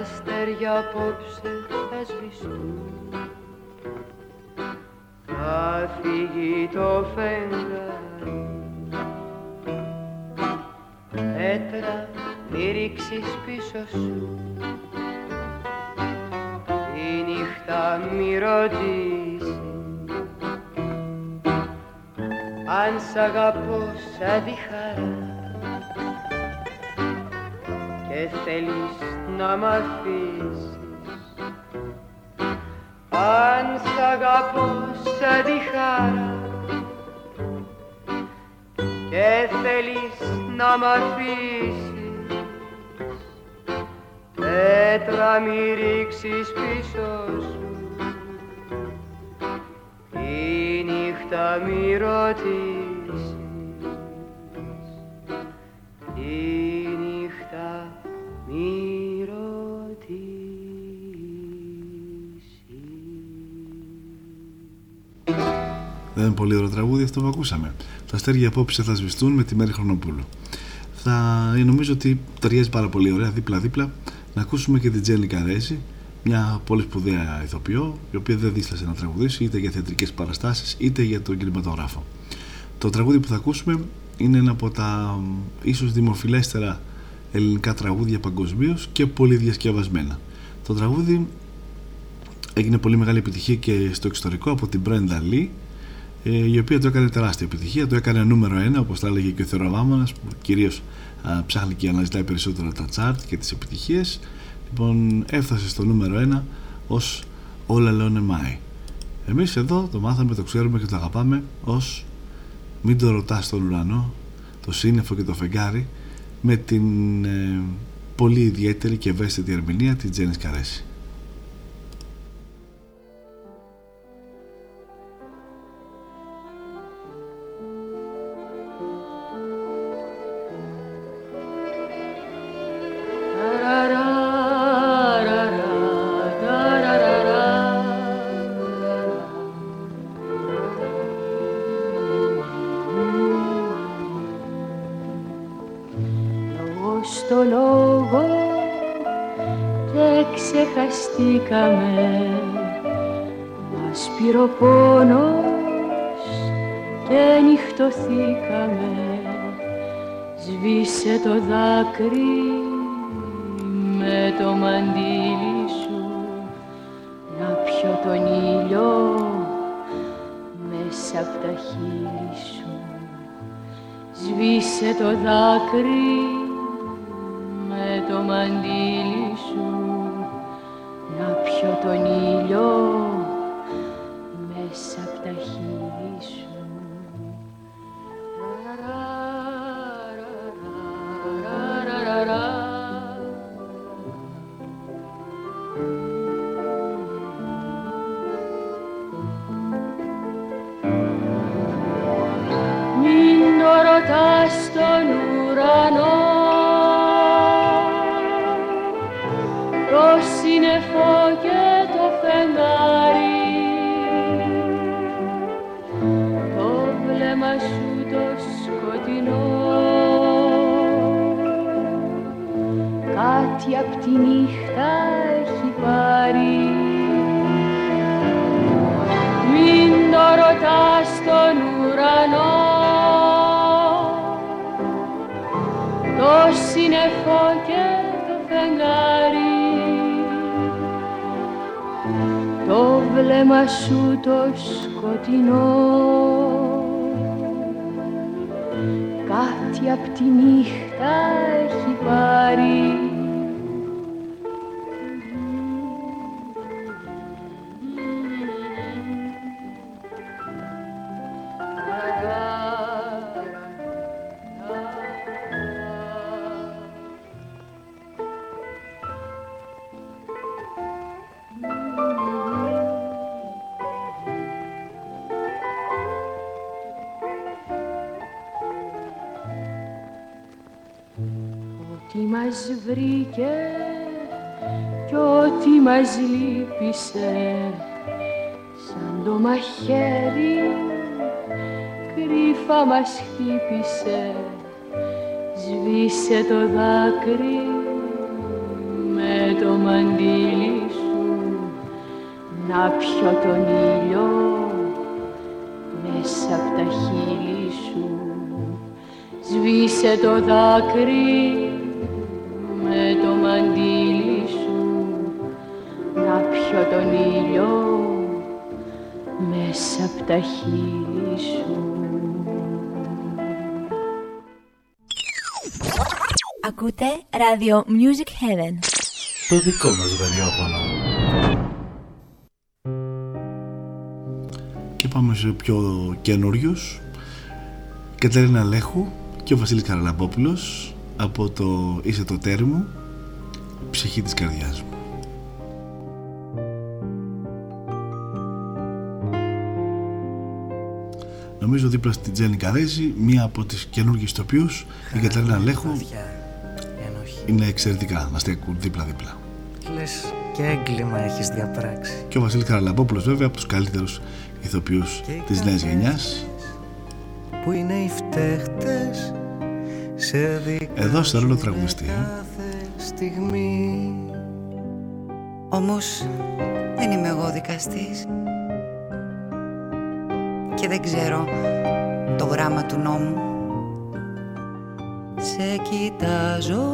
[SPEAKER 23] Αστέρια απόψε θα σβηστούν Θα φύγει το φεγγάρι πέτρα μη ρίξεις πίσω σου. Η νύχτα μη ρωτήσεις. Αν σ' αγαπώ σαν τη χαρά και θέλεις να μ' αφήσεις αν σ' αγαπώ σαν τη χαρά και θέλεις να μ' αφήσεις πέτρα μη ρίξεις πίσω σου. Η νύχτα μη ρωτήσεις η νύχτα
[SPEAKER 3] Δεν είναι πολύ ωραίο τραγούδι αυτό που ακούσαμε. Τα αστέρια απόψε θα σβηστούν με τη Μέρη Χρονοπούλου. Θα νομίζω ότι ταιριάζει πάρα πολύ ωραία δίπλα-δίπλα να ακούσουμε και την Τζέννη Καρέζη, μια πολύ σπουδαία ηθοποιό, η οποία δεν δίστασε να τραγουδήσει είτε για θεατρικές παραστάσεις είτε για τον κινηματογράφο. Το τραγούδι που θα ακούσουμε είναι ένα από τα ίσως δημοφιλέστερα ελληνικά τραγούδια παγκοσμίως και πολύ διασκευασμένα. Το τραγούδι έγινε πολύ μεγάλη επιτυχία και στο εξωτερικό από την Brenda Lee ε, η οποία το έκανε τεράστια επιτυχία, το έκανε νούμερο ένα όπως τα έλεγε και ο Θεροβάμωνας που κυρίως α, ψάχνει και αναζητάει περισσότερο τα chart και τις επιτυχίες. Λοιπόν έφτασε στο νούμερο ένα ως All Alone Am εμείς εδώ το μάθαμε, το ξέρουμε και το αγαπάμε ως Μην το ρωτάς στον ουρανό το σύννεφο και το φεγγάρι με την ε, πολύ ιδιαίτερη και ευαίσθητη ερμηνεία της Τζένις Καρέση
[SPEAKER 10] δάκρυ με το μαντίλι σου. Να πιω τον ήλιο μέσα από τα χείλη σου. Σβήσε το δάκρυ με το μαντίλι νύχτα έχει πάρει. Μην το ρωτάς στον ουρανό. Το σύννεφο και το φεγγάρι. Το βλέμμα σου το σκοτεινό. Κάτι απ' τη νύχτα έχει πάρει βρήκε κι ό,τι μας λύπησε. Σαν το μαχαίρι κρύφα μας χτύπησε. Σβήσε το δάκρυ με το μαντίλι σου. Να πιω τον ήλιο μέσα από τα χείλη σου. Σβήσε το δάκρυ
[SPEAKER 24] Ακούτε ράδιο Music Heaven.
[SPEAKER 3] Το δικό μας ραδιόφωνο. Και πάμε σε πιο καινούριους. Κατερίνα Λέχου και ο Βασίλης Καραλαμπόπουλος από το «Είσαι το τέρι μου» ψυχή της καρδιάς μου. Νομίζω δίπλα στην Τζέννη Καρέζη, μία από τις καινούργιες τοπιούς, η Κατερίνα Λέχου, είναι εξαιρετικά να στέκουν δίπλα-δίπλα.
[SPEAKER 17] Λες και έγκλημα έχεις διαπράξει.
[SPEAKER 3] Και ο Βασίλης Καραλαμπόπουλος βέβαια από τους καλύτερους ηθοποιούς της νέας γενιάς.
[SPEAKER 17] Που είναι οι φταίχτες σε
[SPEAKER 3] Εδώ σε ρόλο τραγουδιστή. ε.
[SPEAKER 17] στιγμή
[SPEAKER 25] Όμως δεν είμαι εγώ δικαστής και δεν ξέρω το γράμμα του νόμου. Σε κοιτάζω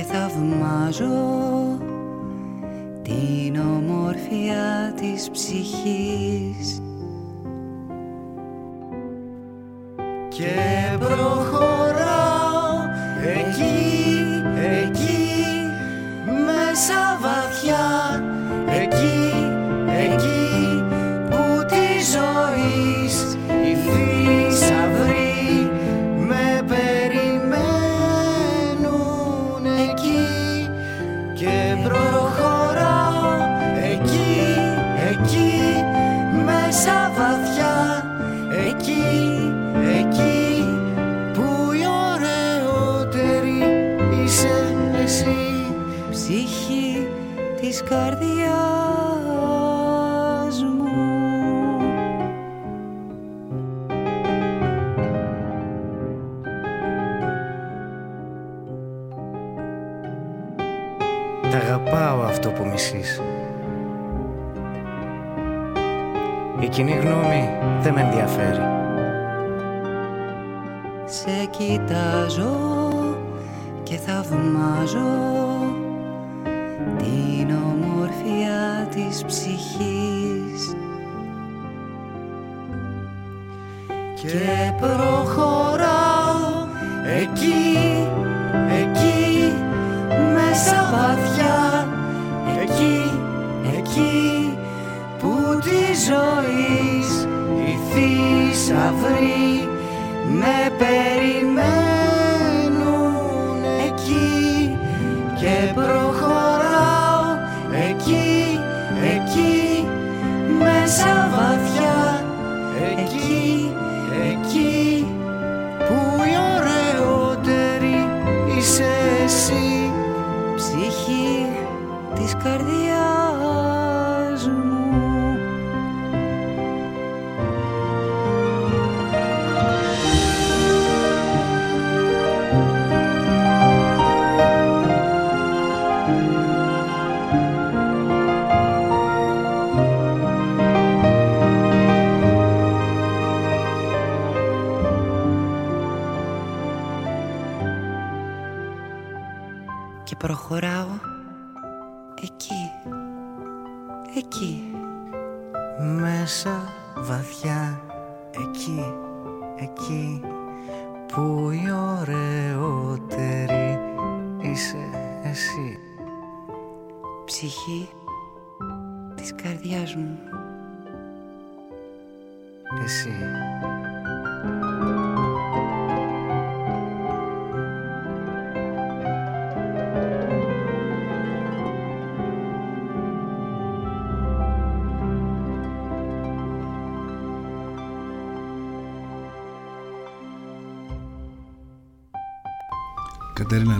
[SPEAKER 25] και θαυμάζω την ομορφιά της ψυχής.
[SPEAKER 17] Και προχωράω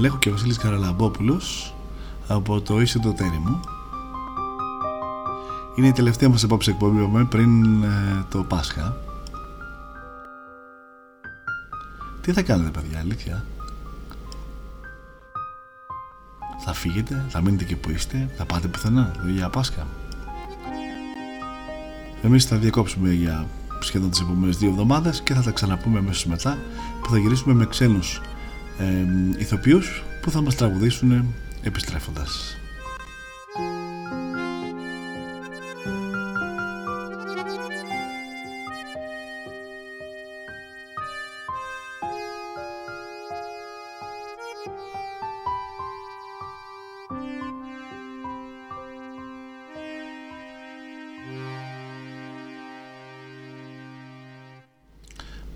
[SPEAKER 3] Κατερίνα Λέχου και Βασίλης Καραλαμπόπουλος από το «Είσαι το τέρι μου». Είναι η τελευταία μας απόψε εκπομπή είπαμε, πριν ε, το Πάσχα. Τι θα κάνετε παιδιά, αλήθεια; Θα φύγετε, θα μείνετε και που είστε, θα πάτε πουθενά για Πάσχα; Εμείς θα διακόψουμε για σχεδόν τις επόμενες δύο εβδομάδες και θα τα ξαναπούμε αμέσως μετά που θα γυρίσουμε με ξένους ε, που θα μας τραγουδήσουν επιστρέφοντας.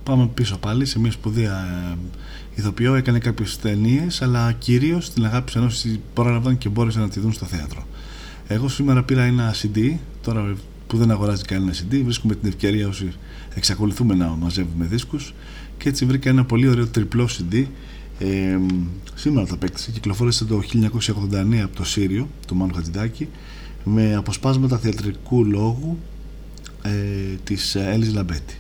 [SPEAKER 3] Πάμε πίσω πάλι σε μια σπουδαία ηθοποιό έκανε κάποιες ταινίες, αλλά κυρίως την αγάπη ενώ πρόλαβαν και μπόρεσαν να τη δουν στο θέατρο. Εγώ σήμερα πήρα ένα CD τώρα που δεν αγοράζει κανένα CD βρίσκουμε την ευκαιρία όσοι εξακολουθούμε να μαζεύουμε δίσκους και έτσι βρήκα ένα πολύ ωραίο τριπλό CD ε, σήμερα το παίκτησε κυκλοφόρησε το 1989 από το Σύριο του Μάνου Χατζηδάκη με αποσπάσματα θεατρικού λόγου ε, της Έλλης Λαμπέτη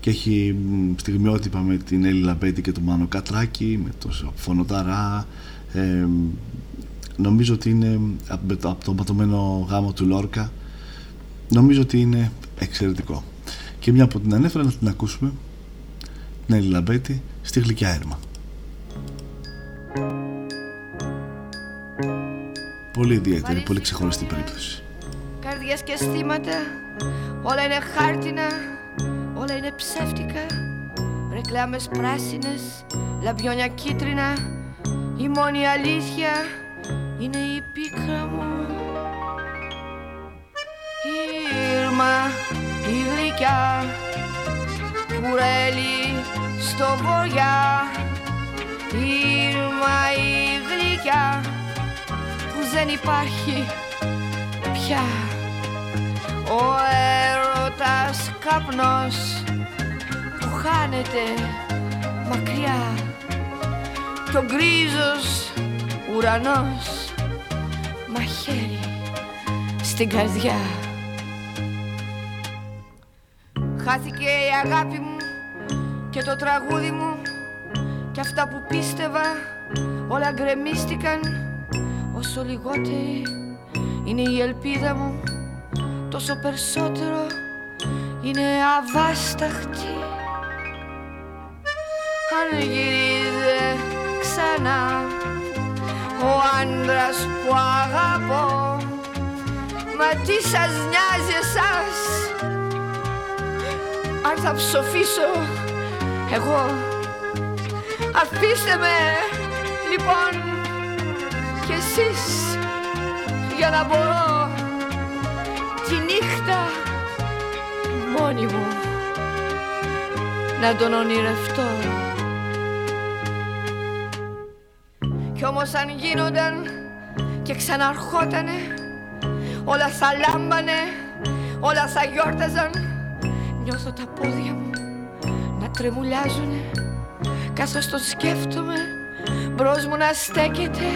[SPEAKER 3] και έχει στιγμιότυπα με την Έλλη Λαμπέτη και τον Μάνο Κατράκη με το Φωνοταρά ε, νομίζω ότι είναι από το ματωμένο γάμο του Λόρκα. Νομίζω ότι είναι εξαιρετικό. Και μια από την ανέφερα να την ακούσουμε την Έλλη Λαμπέτη στη Γλυκιά Ίρμα. Πολύ ιδιαίτερη, πολύ ξεχωριστή περίπτωση.
[SPEAKER 26] Καρδιές και αισθήματα, όλα είναι χάρτινα, όλα είναι ψεύτικα. Ρεκλάμες πράσινες, λαμπιόνια κίτρινα, η μόνη αλήθεια είναι η πίκρα μου. Η Ήρμα, η γλυκιά, κουρέλι στο βοριά. Η Ήρμα, η γλυκιά, δεν υπάρχει πια ο έρωτας καπνός που χάνεται μακριά. Και ο γκρίζος ουρανός μαχαίρι στην καρδιά. Χάθηκε η αγάπη μου και το τραγούδι μου και αυτά που πίστευα όλα γκρεμίστηκαν. Όσο λιγότερη είναι η ελπίδα μου Τόσο περισσότερο είναι αβάσταχτη. Αν γυρίζε ξανά ο άντρας που αγαπώ Μα τι σας νοιάζει εσάς; Αν θα ψοφήσω εγώ. Αφήστε με λοιπόν κι εσείς για να μπορώ τη νύχτα μόνη μου. Να τον ονειρευτώ. Κι όμως αν γίνονταν και ξαναρχότανε όλα θα λάμπανε, όλα θα γιόρταζαν. Νιώθω τα πόδια μου να τρεμουλιάζουνε καθώς το σκέφτομαι μπρος μου να στέκεται.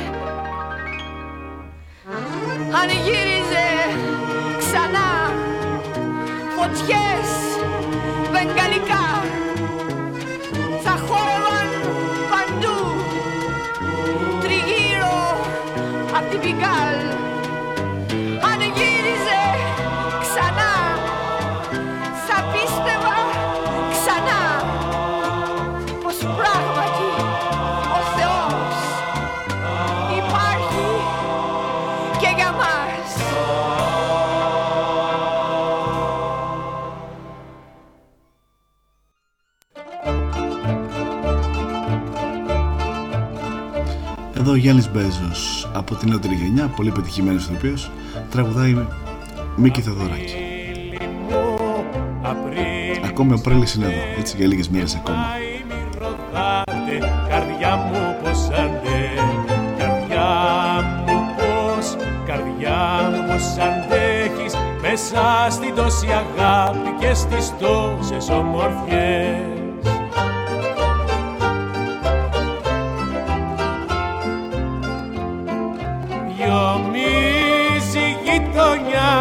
[SPEAKER 26] Αν γύριζε ξανά φωτιές βεγγαλικά ο
[SPEAKER 3] Γιάννης Μπέζος από την νεότερη γενιά, πολύ πετυχημένος ηθοποιός, τραγουδάει Μίκη Θεοδωράκη. Ακόμη ο Πρέλης είναι εδώ, έτσι για λίγες μέρες ακόμα.
[SPEAKER 27] ρωτάτε καρδιά μου πως αντέ Καρδιά μου πως, καρδιά μου πως αντέχεις Μέσα στην τόση αγάπη και στις τόσες ομορφιές Γιομίζει η γειτονιά.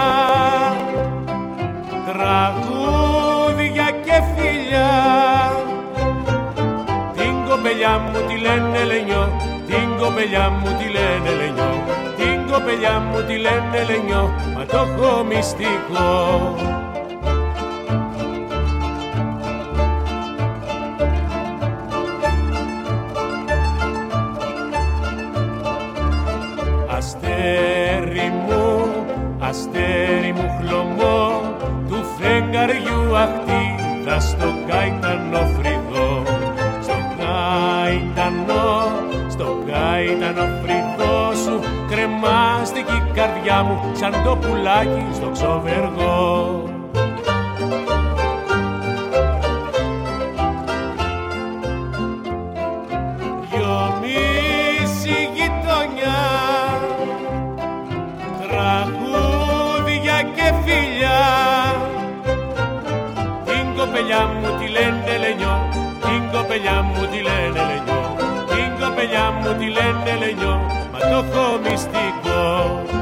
[SPEAKER 27] Τραγούδια και φιλιά. Την κοπελιά μου τη λένε Λενιό. Την κοπελιά μου τη λένε Λενιό. Την κοπελιά μου τη λένε Λενιό. Μα το έχω μυστικό αστέρι μου χλωμό του φεγγαριού αχτίδα στο καητανό φρυδό στο καητανό, στο καητανό φρυδό σου κρεμάστηκε η καρδιά μου σαν το πουλάκι στο ξοβεργό κοπελιά μου τη λένε λενιό, την κοπελιά μου τη λένε λενιό, μα το έχω μυστικό.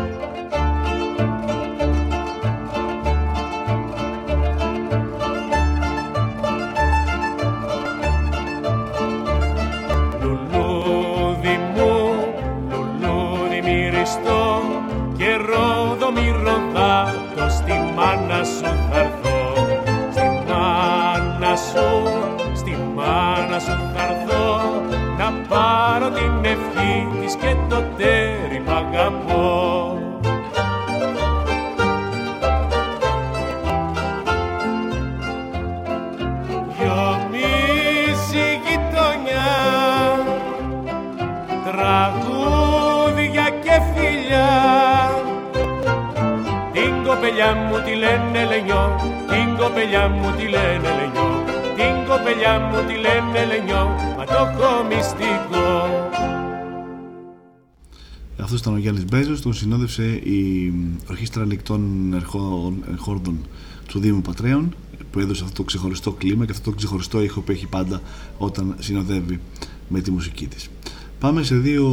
[SPEAKER 27] Και το τέρι μ' αγαπώ. Γιομίζει η γειτονιά τραγούδια και φιλιά. Την κοπελιά μου τη λένε λενιό την κοπελιά μου τη λένε λενιό. Την κοπελιά μου τη λένε λενιό μα το έχω μυστικό
[SPEAKER 3] Αυτό ήταν ο Γιάννης Μπέζος, τον συνόδευσε η Ορχήστρα Λικτών Χόρδων του Δήμου Πατρέων που έδωσε αυτό το ξεχωριστό κλίμα και αυτό το ξεχωριστό ήχο που έχει πάντα όταν συνοδεύει με τη μουσική της. Πάμε σε δύο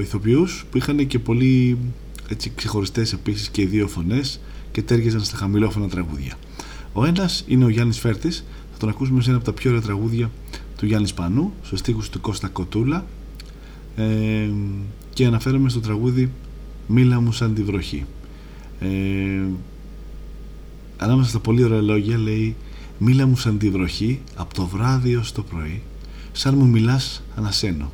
[SPEAKER 3] ηθοποιούς που είχαν και πολύ έτσι, ξεχωριστές επίσης και οι δύο φωνές και τέργεζαν στα χαμηλόφωνα τραγούδια. Ο ένας είναι ο Γιάννης Φέρτης, θα τον ακούσουμε σε ένα από τα πιο ωραία τραγούδια του Γιάννης Σπανού, στους στίχους του Κώστα Κοτούλα ε, και αναφέρομαι στο τραγούδι «Μίλα μου σαν τη βροχή». Ε, ανάμεσα στα πολύ ωραία λόγια λέει «Μίλα μου σαν τη βροχή από το βράδυ ως το πρωί σαν μου μιλάς ανασένω.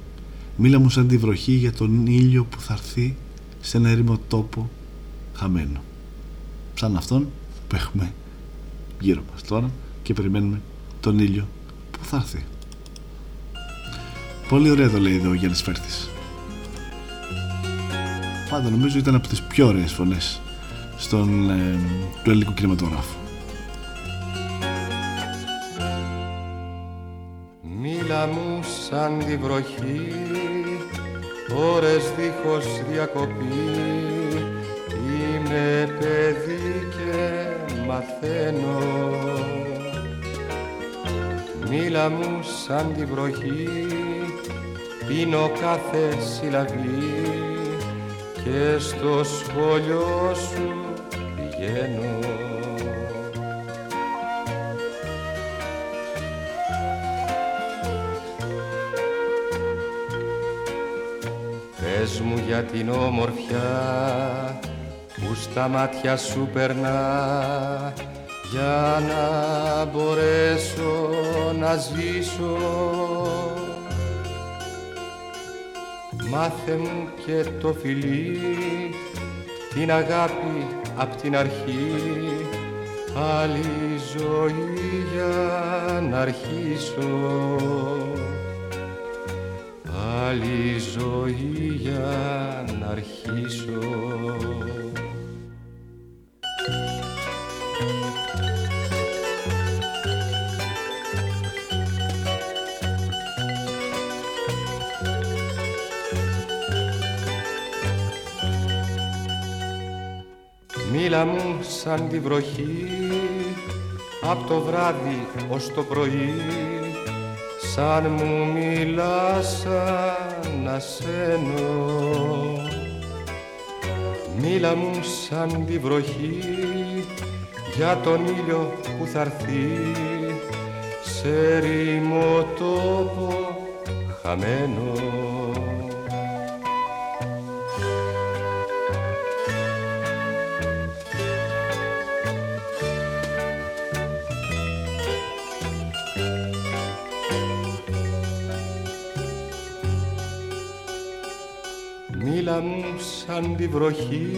[SPEAKER 3] Μίλα μου σαν τη βροχή για τον ήλιο που θα έρθει σε ένα έρημο τόπο χαμένο σαν αυτόν που έχουμε γύρω μας τώρα και περιμένουμε τον ήλιο που θα έρθει. Πολύ ωραία το λέει εδώ ο Γιάννης Φέρτης πάντα νομίζω ήταν από τις πιο ωραίες φωνές στον, ε, του ελληνικού κινηματογράφου.
[SPEAKER 12] Μίλα μου σαν τη βροχή ώρες δίχως διακοπή. Είμαι παιδί και μαθαίνω. Μίλα μου σαν τη βροχή πίνω κάθε συλλαβή και στο σχολείο σου πηγαίνω. Πες μου για την όμορφιά που στα μάτια σου περνά για να μπορέσω να ζήσω Μάθε μου και το φιλί την αγάπη απ' την αρχή. Άλλη ζωή για να αρχίσω. Άλλη ζωή για να αρχίσω Μίλα μου σαν τη βροχή απ' το βράδυ ως το πρωί. Σαν μου μιλάς σαν ασένω Μίλα μου σαν τη βροχή για τον ήλιο που θα έρθει. Σε ρήμο τόπο χαμένο Μίλα μου σαν τη βροχή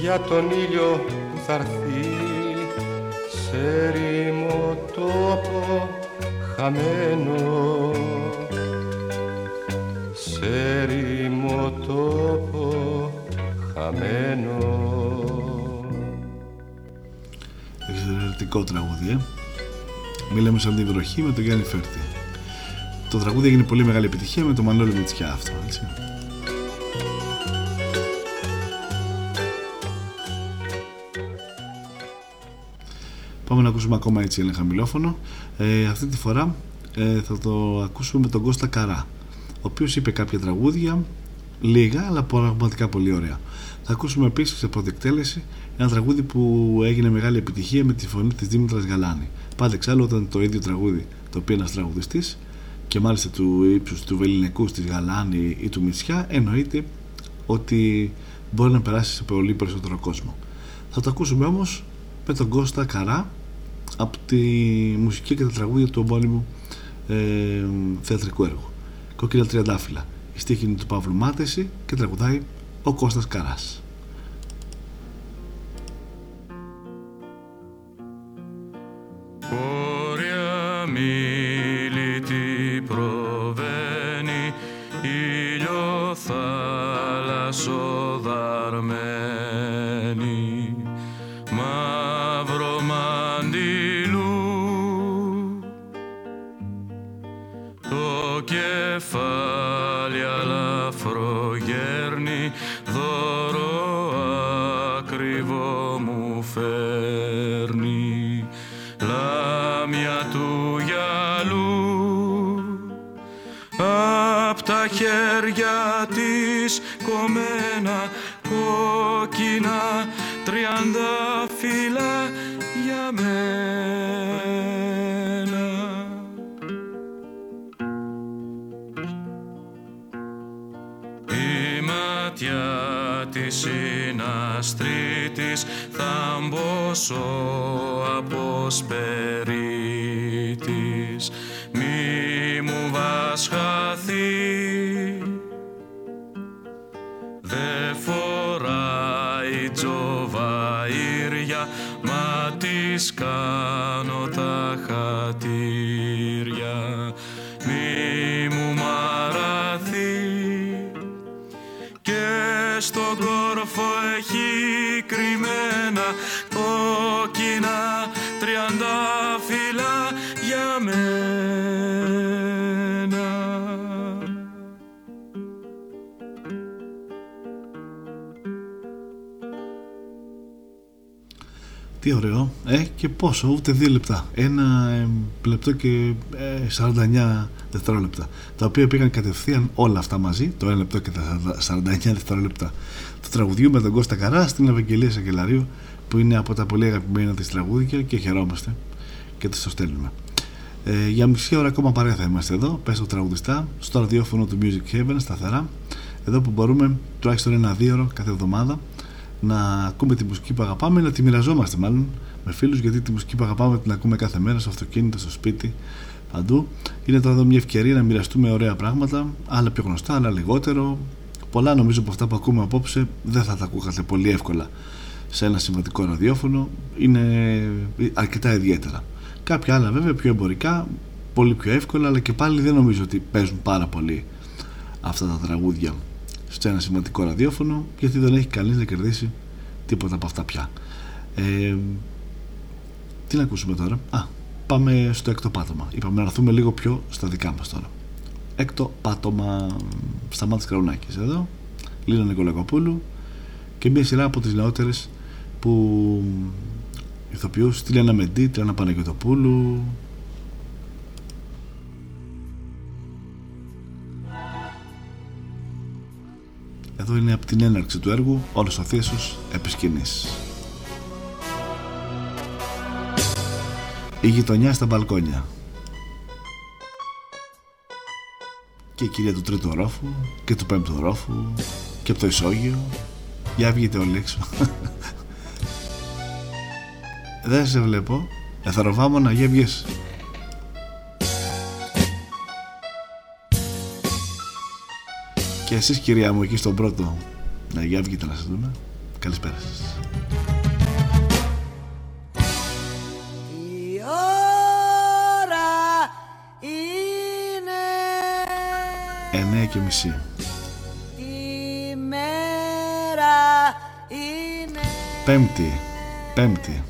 [SPEAKER 12] για τον ήλιο που θα έρθει σε ρήμο τόπο χαμένο σε ρήμο τόπο χαμένο
[SPEAKER 3] Εξαιρετικό τραγούδι, ε. Μίλαμε σαν τη βροχή με τον Γιάννη Φέρτη. Το τραγούδι έγινε πολύ μεγάλη επιτυχία με τον Μανώλη Μητσιά αυτό, έτσι. Πάμε να ακούσουμε ακόμα έτσι ένα χαμηλόφωνο. Ε, αυτή τη φορά ε, θα το ακούσουμε με τον Κώστα Καρά, ο οποίος είπε κάποια τραγούδια, λίγα αλλά πραγματικά πολύ ωραία. Θα ακούσουμε επίσης σε πρώτη εκτέλεση ένα τραγούδι που έγινε μεγάλη επιτυχία με τη φωνή της Δήμητρας Γαλάνη. Πάντα εξάλλου όταν το ίδιο τραγούδι το οποίο ένας τραγουδιστής και μάλιστα του ύψους του Βεληνικού της Γαλάνη ή του Μητσιά εννοείται ότι μπορεί να περάσει σε πολύ περισσότερο κόσμο. Θα το ακούσουμε όμως με τον Κώστα Καρά από τη μουσική και τα τραγούδια του ομώνυμου ε, θεατρικού έργου. Κόκκινα Τριαντάφυλλα. Η στίχη είναι του Παύλου Μάτεση και τραγουδάει ο Κώστας Καράς.
[SPEAKER 28] Όρια μιλητή προβαίνει ήλιο θάλασσο δαρμένη κεφάλι αλαφρό γέρνει δώρο ακριβό μου φέρνει. Λάμια του γυαλού απ' τα χέρια της κομμένα κόκκινα τριάντα φύλλα θάμποσο αποσπερίτης. Μη μου βασχαθεί Δε φοράει τζοβαΐρια μα της κάνω τα χατήρια. Μη μου μαραθεί. Και στον κόρφο
[SPEAKER 3] Τι ωραίο, ε, και πόσο, ούτε δύο λεπτά. Ένα ε, λεπτό και ε, 49 δευτερόλεπτα. Τα οποία πήγαν κατευθείαν όλα αυτά μαζί, το ένα λεπτό και τα 49 δευτερόλεπτα του τραγουδιού με τον Κώστα Καρά στην Ευαγγελία Σακελαρίου, που είναι από τα πολύ αγαπημένα της τραγούδια και χαιρόμαστε και της το στέλνουμε. Ε, για μισή ώρα ακόμα παρέα θα είμαστε εδώ, πέσω τραγουδιστά, στο ραδιόφωνο του Music Heaven, σταθερά. Εδώ που μπορούμε τουλάχιστον ένα δύο ώρο κάθε εβδομάδα να ακούμε τη μουσική που αγαπάμε, να τη μοιραζόμαστε μάλλον με φίλους γιατί τη μουσική που αγαπάμε την ακούμε κάθε μέρα στο αυτοκίνητο, στο σπίτι, παντού. Είναι τώρα εδώ μια ευκαιρία να μοιραστούμε ωραία πράγματα, άλλα πιο γνωστά, άλλα λιγότερο. Πολλά νομίζω από αυτά που ακούμε απόψε δεν θα τα ακούγατε πολύ εύκολα σε ένα συμβατικό ραδιόφωνο. Είναι αρκετά ιδιαίτερα. Κάποια άλλα βέβαια πιο εμπορικά, πολύ πιο εύκολα, αλλά και πάλι δεν νομίζω ότι παίζουν πάρα πολύ αυτά τα τραγούδια σε ένα σημαντικό ραδιόφωνο γιατί δεν έχει κανείς να κερδίσει τίποτα από αυτά πια. Ε, τι να ακούσουμε τώρα; Α, πάμε στο έκτο πάτωμα. Είπαμε να έρθουμε λίγο πιο στα δικά μας τώρα. Έκτο πάτωμα. Σταμάτης Κραουνάκης εδώ Λίνα Νικολακοπούλου και μια σειρά από τις νεότερες που ηθοποιούς τη Λένα Μεντή, τη Λένα Παναγιωτοπούλου Εδώ είναι από την έναρξη του έργου όλος ο Θείασος επισκηνής. Η γειτονιά στα μπαλκόνια. Και η κυρία του τρίτου ορόφου και του πέμπτου ορόφου και από το ισόγειο. Για βγείτε όλοι έξω. (laughs) Δεν σε βλέπω. Εθαροβάμωνα, για βγες. Και εσείς κυρία μου εκεί στον πρώτο. Να για βγείτε να σας δούμε. Καλησπέρα σας.
[SPEAKER 14] Η ώρα είναι
[SPEAKER 3] Εννέα και μισή.
[SPEAKER 14] Η μέρα είναι
[SPEAKER 3] Πέμπτη. Πέμπτη.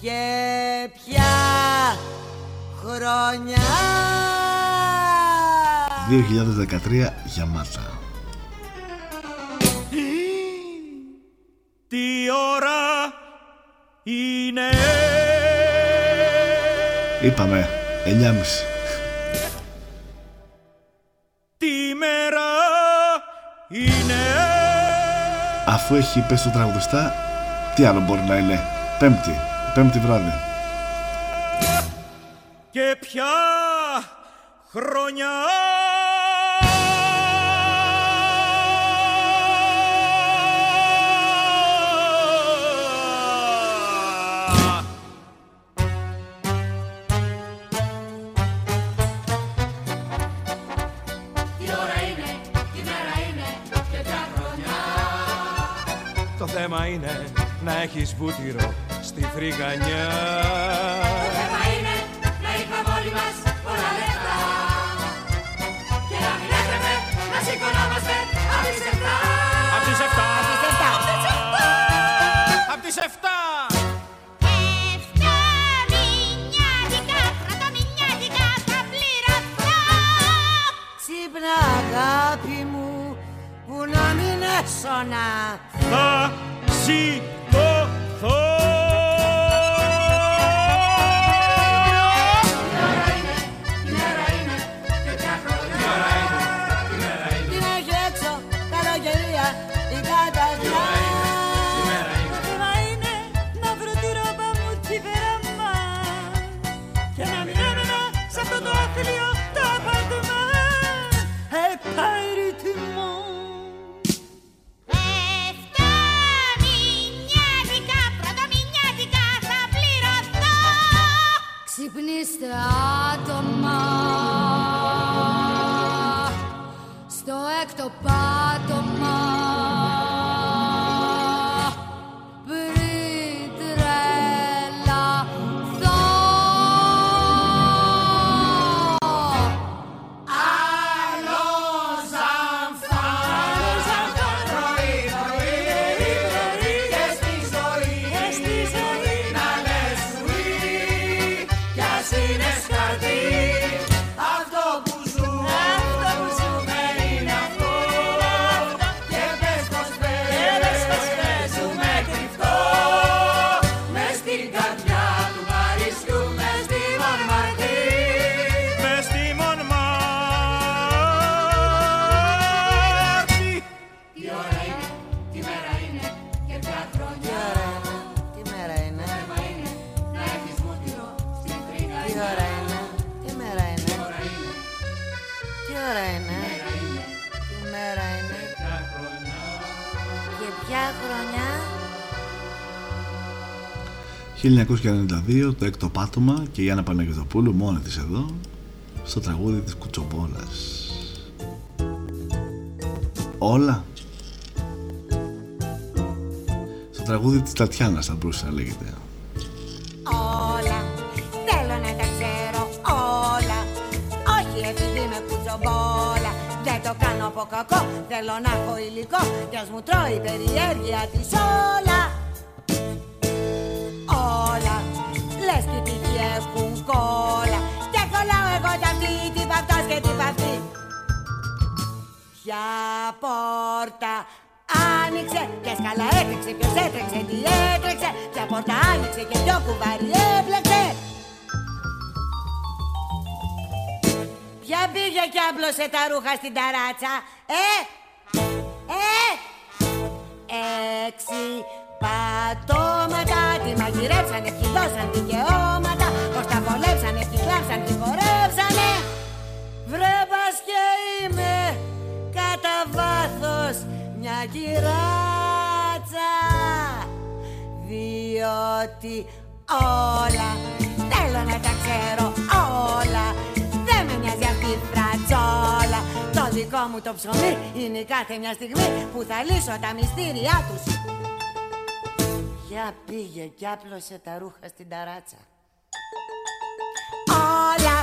[SPEAKER 14] Και πια χρονιά
[SPEAKER 3] 2013 Γιαμάτα
[SPEAKER 12] Τι ώρα
[SPEAKER 14] είναι;
[SPEAKER 3] Είπαμε 9.30
[SPEAKER 14] τη μέρα είναι;
[SPEAKER 3] Αφού έχει πέσει το τραγουδιστά Τι άλλο μπορεί να είναι; Πέμπτη Πέμπτη βράδυ.
[SPEAKER 14] Και ποια χρονιά θέμα είναι να έχεις βούτυρο στη φρυγανιά.
[SPEAKER 29] Το θέμα είναι να είχαμε όλοι μας πολλά λεφτά. Και να μην έπρεπε να σηκωνόμαστε απ' τις εφτά.
[SPEAKER 14] Απ' τις εφτά.
[SPEAKER 29] Απ' τις εφτά.
[SPEAKER 14] Απ' τις εφτά.
[SPEAKER 30] Ξύπνα αγάπη μου που να μην έσωνα
[SPEAKER 14] Θα
[SPEAKER 15] Ξυπνήστε άτομα. Στο έκτο
[SPEAKER 3] 1992 το έκτο πάτωμα και η Άννα Παναγιωτοπούλου μόνη της εδώ στο τραγούδι της Κουτσομπόλας. Όλα. Στο τραγούδι της Τατιάνας θα μπορούσε να λέγεται.
[SPEAKER 30] Όλα. Θέλω να τα ξέρω όλα. Όχι επειδή με κουτσομπόλα. Δεν το κάνω από κακό. Θέλω να έχω υλικό. Κι ας μου τρώει η περιέργεια της όλα Όλα Ποια πόρτα άνοιξε και σκαλά έτρεξε Ποιος έτρεξε, τι έτρεξε. Ποια πόρτα άνοιξε και ποιο κουβάρι έπλεξε. Ποια πήγε και άπλωσε τα ρούχα στην ταράτσα Ε, ε Έξι πατώματα. Τη μαγειρέψανε, ποιοι δώσαν δικαιώματα όλα θέλω να τα ξέρω όλα Δεν με νοιάζει αυτή η φρατζόλα Το δικό μου το ψωμί είναι η κάθε μια στιγμή Που θα λύσω τα μυστήριά τους Για πήγε κι άπλωσε τα ρούχα στην ταράτσα Όλα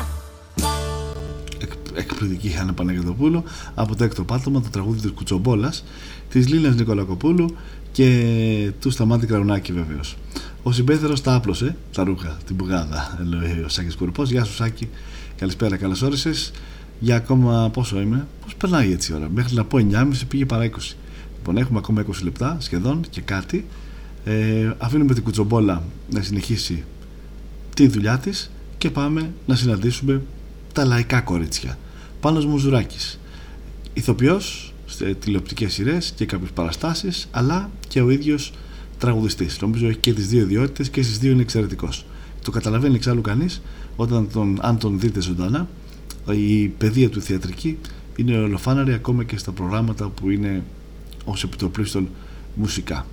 [SPEAKER 3] εκπληκτική Άννα Παναγιωτοπούλου από το έκτο πάτωμα το τραγούδι της Κουτσομπόλας της Λίνας Νικολακοπούλου και του Σταμάτη Κραουνάκη βεβαίως ο συμπέθερος τα άπλωσε τα ρούχα την πουγάδα λέει ο Σάκης Κουρπός. Γεια σου Σάκη. Καλησπέρα καλώς όρισες. Για ακόμα πόσο είμαι πως περνάει έτσι η ώρα; Μέχρι να πω 9.30 πήγε παρά 20 λοιπόν έχουμε ακόμα 20 λεπτά σχεδόν και κάτι. Ε, αφήνουμε την κουτσομπόλα να συνεχίσει τη δουλειά της και πάμε να συναντήσουμε τα λαϊκά κορίτσια. Πάνος Μουζουράκης. Ηθοποιός σε τηλεοπτικές σειρές και κάποιες παραστάσεις αλλά και ο ίδιος τραγουδιστής. Νομίζω έχει και τις δύο ιδιότητες και στις δύο είναι εξαιρετικός. Το καταλαβαίνει εξάλλου κανείς όταν τον, αν τον δείτε ζωντανά η παιδεία του θεατρική είναι ολοφάναρη ακόμα και στα προγράμματα που είναι ως επιτροπλίστων μουσικά.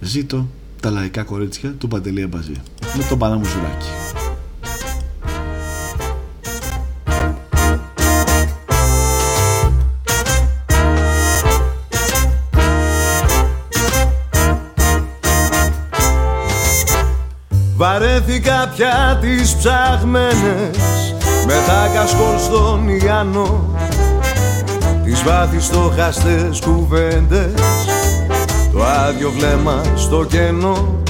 [SPEAKER 3] Ζήτω τα λαϊκά κορίτσια του Παντελή Αμπαζή. Με τον Πανά Μουζουράκη.
[SPEAKER 31] Βαρέθηκα πια τις ψάχμενες με τα κασκόλ στον Ιάννο τις βάθιστοχαστές κουβέντες το άδειο βλέμμα στο κενό.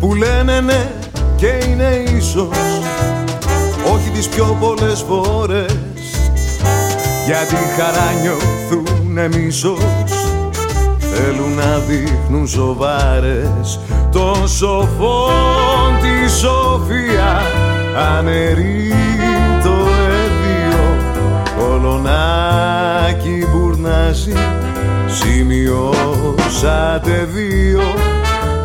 [SPEAKER 31] Που λένε ναι και είναι ίσως όχι τις πιο πολλές φορές. Γιατί χαρά νιώθουνε μίσος θέλουν να δείχνουν σοβαρές των σοφών τη σοφία. Ανερεί το έδιο κολονάκι μπουρνάζει σημειώσατε δύο.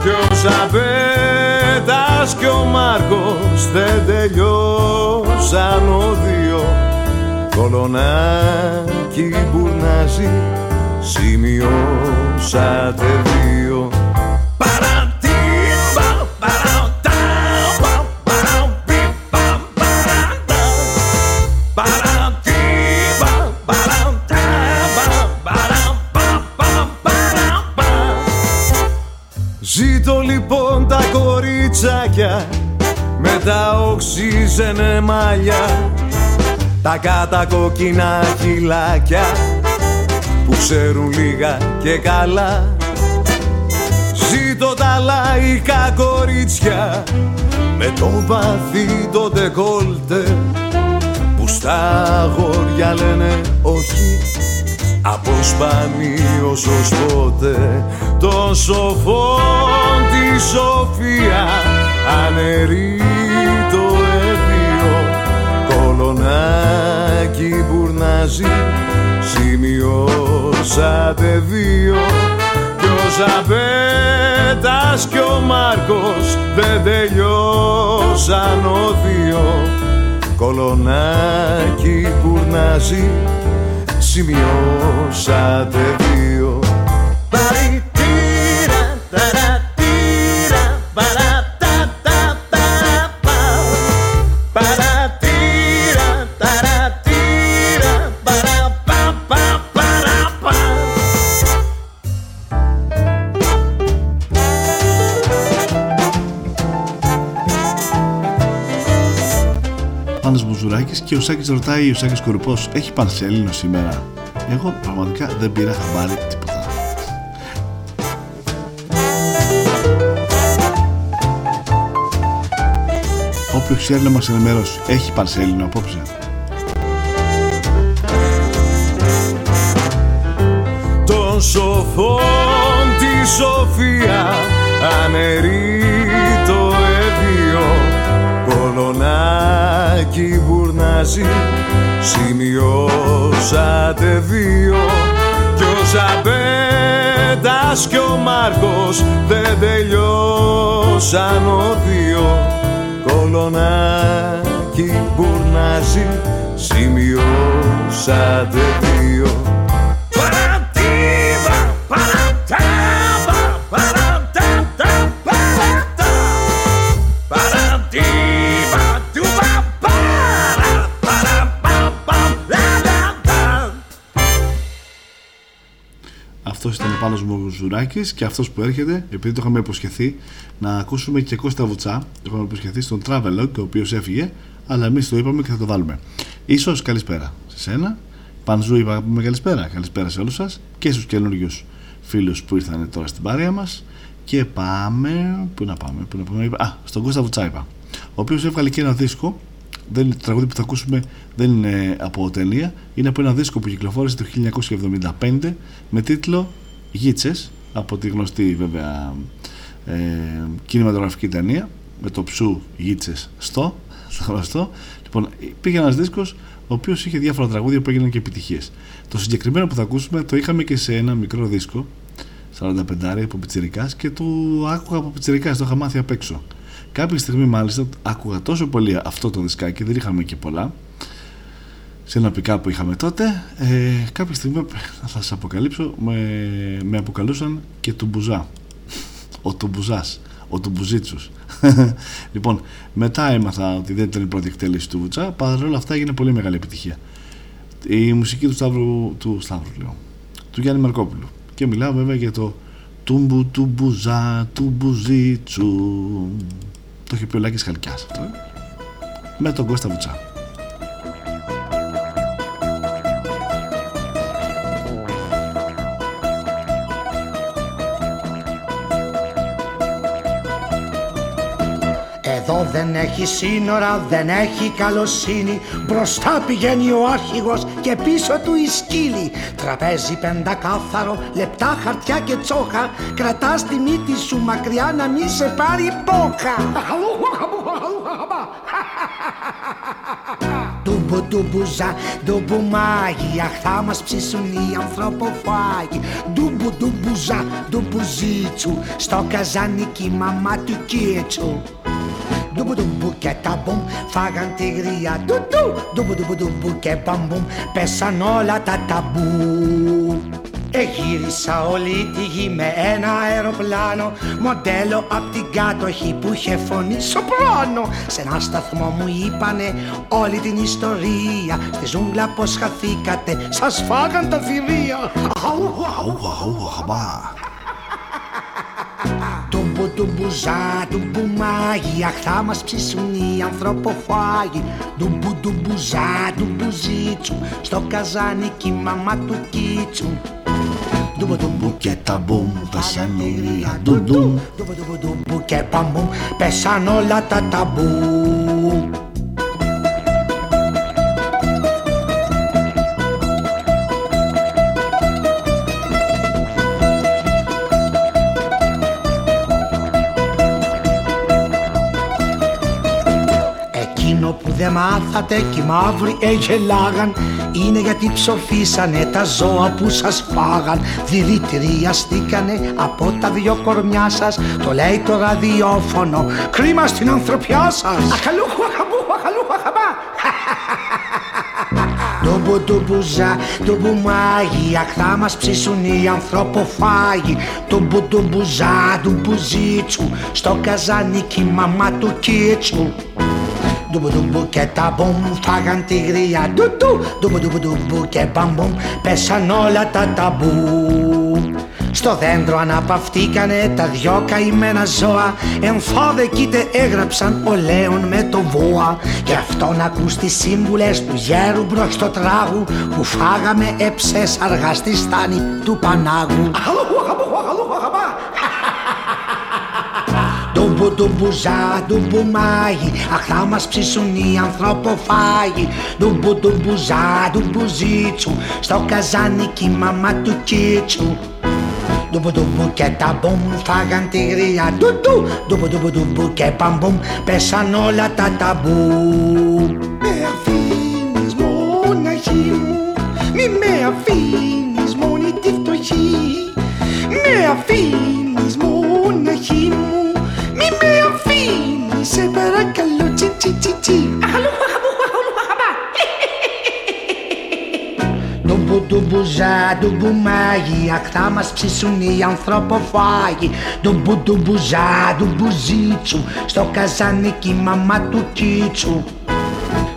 [SPEAKER 31] Κι ο Ζαπέτας κι ο Μάρκος δεν τελειώσαν ο δύο. Κολονάκι μπουρνάζει σημειώσατε δύο κοριτσάκια με τα οξύζενε μαλλιά τα κατακόκκινα χυλάκια που ξέρουν λίγα και καλά. Ζήτω τα λαϊκά κορίτσια με το βαθύ το ντεκόλτε που στα αγόρια λένε όχι. Αποσπανίως ως πότε των σοφών τη σοφία ανερεί το εδίο κολονάκι μπουρνάζει σημειώσατε δύο. Κι ο Ζαπέτας κι ο Μάρκος δεν τελειώσαν ο δύο. Κολονάκι μπουρνάζει σημειώσατε δύο
[SPEAKER 3] και ο Σάκης ρωτάει ο Σάκης Κορυπός έχει πανσέλινο σήμερα; Εγώ πραγματικά δεν πήρα χαμπάρι τίποτα. Όποιος ξέρει να μας ενημερώσει έχει πανσέλινο απόψε;
[SPEAKER 31] Των σοφών της σοφία ανερεί το έδιο κολονάκι μπουρνάζει σημειώσατε δύο. Κι ο Ζαπέτας κι ο Μάρκος δεν τελειώσαν ο δύο. Κολονάκι μπουρνάζει σημειώσατε δύο
[SPEAKER 3] Αυτό ήταν ο Πάνος Μουζουράκης και αυτός που έρχεται, επειδή το είχαμε υποσχεθεί να ακούσουμε και Κώστα Βουτσά, το είχαμε υποσχεθεί στον Travelog, ο οποίος έφυγε, αλλά εμείς το είπαμε και θα το βάλουμε. Ίσως καλησπέρα σε σένα. Πανζού είπα να πούμε καλησπέρα. Καλησπέρα σε όλους σας και στους καινούριους φίλους που ήρθαν τώρα στην παρέα μας. Και πάμε. Πού να πάμε, πού να πάμε. Α, στον Κώστα Βουτσά είπα. Ο οποίος έβγαλε και ένα δίσκο. Δεν είναι το τραγούδι που θα ακούσουμε, δεν είναι από ταινία. Είναι από ένα δίσκο που κυκλοφόρησε το 1975 με τίτλο Γίτσες από τη γνωστή βέβαια ε, κινηματογραφική ταινία με το ψου γίτσες στο, στο γνωστό. Λοιπόν, πήγε ένας δίσκος ο οποίος είχε διάφορα τραγούδια που έγιναν και επιτυχίες. Το συγκεκριμένο που θα ακούσουμε το είχαμε και σε ένα μικρό δίσκο 45 από πιτσιρικάς και το άκουγα από πιτσιρικάς, το είχα μάθει απ' έξω. Κάποια στιγμή μάλιστα άκουγα τόσο πολύ αυτό το δισκάκι, δεν είχαμε και πολλά σε ένα πικά που είχαμε τότε ε, κάποια στιγμή θα σας αποκαλύψω με, με αποκαλούσαν και του Μπουζά ο Τουμπουζάς ο Τουμπουζίτσους (laughs) λοιπόν μετά έμαθα ότι δεν ήταν η πρώτη εκτέλεση του Βουτσά παρόλα αυτά έγινε πολύ μεγάλη επιτυχία. Η μουσική του Σταύρου του Σταύρου λέω του Γιάννη Μαρκόπουλου. Και μιλάω βέβαια για το Τούμπου του Μπουζά του Μπουζίτσου το είχε πει ο Λάκης Χαλκιάς. Αυτό ε. με τον Κώστα Βουτσά
[SPEAKER 32] Εδώ δεν έχει σύνορα, δεν έχει καλοσύνη. Μπροστά πηγαίνει ο άρχηγος και πίσω του η σκύλη. Τραπέζι πεντακάθαρο, λεπτά χαρτιά και τσόχα. Κρατάς τη μύτη σου μακριά να μη σε πάρει πόκα Ντουμπου ντουμπουζά, ντουμπου μάγι Αχ θα μας ψήσουν οι ανθρωποφάγοι. Ντουμπου ντουμπουζά, ντουμπουζίτσου Στο καζάνικι μαμά του κίτσου Ντουμπου ντουμπου και τα μπουμ φάγαν τη γρία Ντουντου Ντουμπου ντουμπου ντουμπου και μπαμπούμ πέσαν όλα τα ταμπού Εγύρισα όλη τη γη με ένα αεροπλάνο Μοντέλο απ' την κάτοχη που είχε φωνή σοπράνο Σε ένα σταθμό μου είπανε όλη την ιστορία Στη ζούγκλα πως χαθήκατε, σας φάγαν τα θηρία Τούμπου τούμπουζά, τούμπου μάγι Αχ θα μας ψήσουν οι ανθρωποφάγοι. Τούμπου τούμπουζά, τούμπουζίτσου Στο καζάνικι μαμά του κίτσου Ντουμπου ντουμπου και τα μπουμ πέσαν ήρια Ντουντουμ Ντουμπου ντουμπου ντουμπου και παμπουμ πέσαν όλα τα ταμπού μάθατε κι οι μαύροι εγελάγαν. Είναι γιατί ψοφήσανε τα ζώα που σας φάγαν Δηλητηριαστήκανε από τα δυο κορμιά σας. Το λέει το ραδιόφωνο. Κρίμα στην ανθρωπιά σας. Αχαλούχου αχαμπού αχαλούχου αχαμπά. (laughs) Ντουμπου ντουμπουζά, ντουμπου μάγι. Αχ θα μας ψήσουν οι ανθρωποφάγοι. Ντουμπου ντουμπουζά, ντουμπουζίτσου Στο καζάνικι μαμά του κίτσου Ντουμπου ντουμπου και τα μπουμ φάγαν τη γρία Ντουντου Ντουμπου ντουμπου ντουμπου και μπαμπούμ πέσαν όλα τα ταμπού στο δέντρο αναπαυτήκανε τα δυο καημένα ζώα. Εμφόδεκείτε έγραψαν ο Λέων με το βόα Και αυτό να ακούς τις σύμβουλες του γέρου μπρος στο τράγου Που φάγαμε έψες αργά στη στάνη του Πανάγου Ντουμπου ντουμπουζά, ντουμπου μάγι Αχ θα μας ψήσουν οι ανθρωποφάγοι. Ντουμπου ντουμπουζά, ντουμπουζίτσου Στο καζάνικι μαμά του κίτσου. Ντουμπου ντουμπου και τα μπουμ φάγαν τη γρία Ντουντου Ντουμπου ντουμπου ντουμπου και παμπουμ πέσαν όλα τα ταμπού. Με αφήνεις μοναχή μου. Μη με αφήνεις μόνη τη φτωχή. Με αφήνεις τσι τσι τσι τσι Ντουμπου ντουμπουζά, ντουμπου μάγι Αχ θα μας ψήσουν οι ανθρωποφάγοι. Ντουμπου ντουμπουζά, ντουμπουζίτσου Στο καζάνικι μαμά του κίτσου.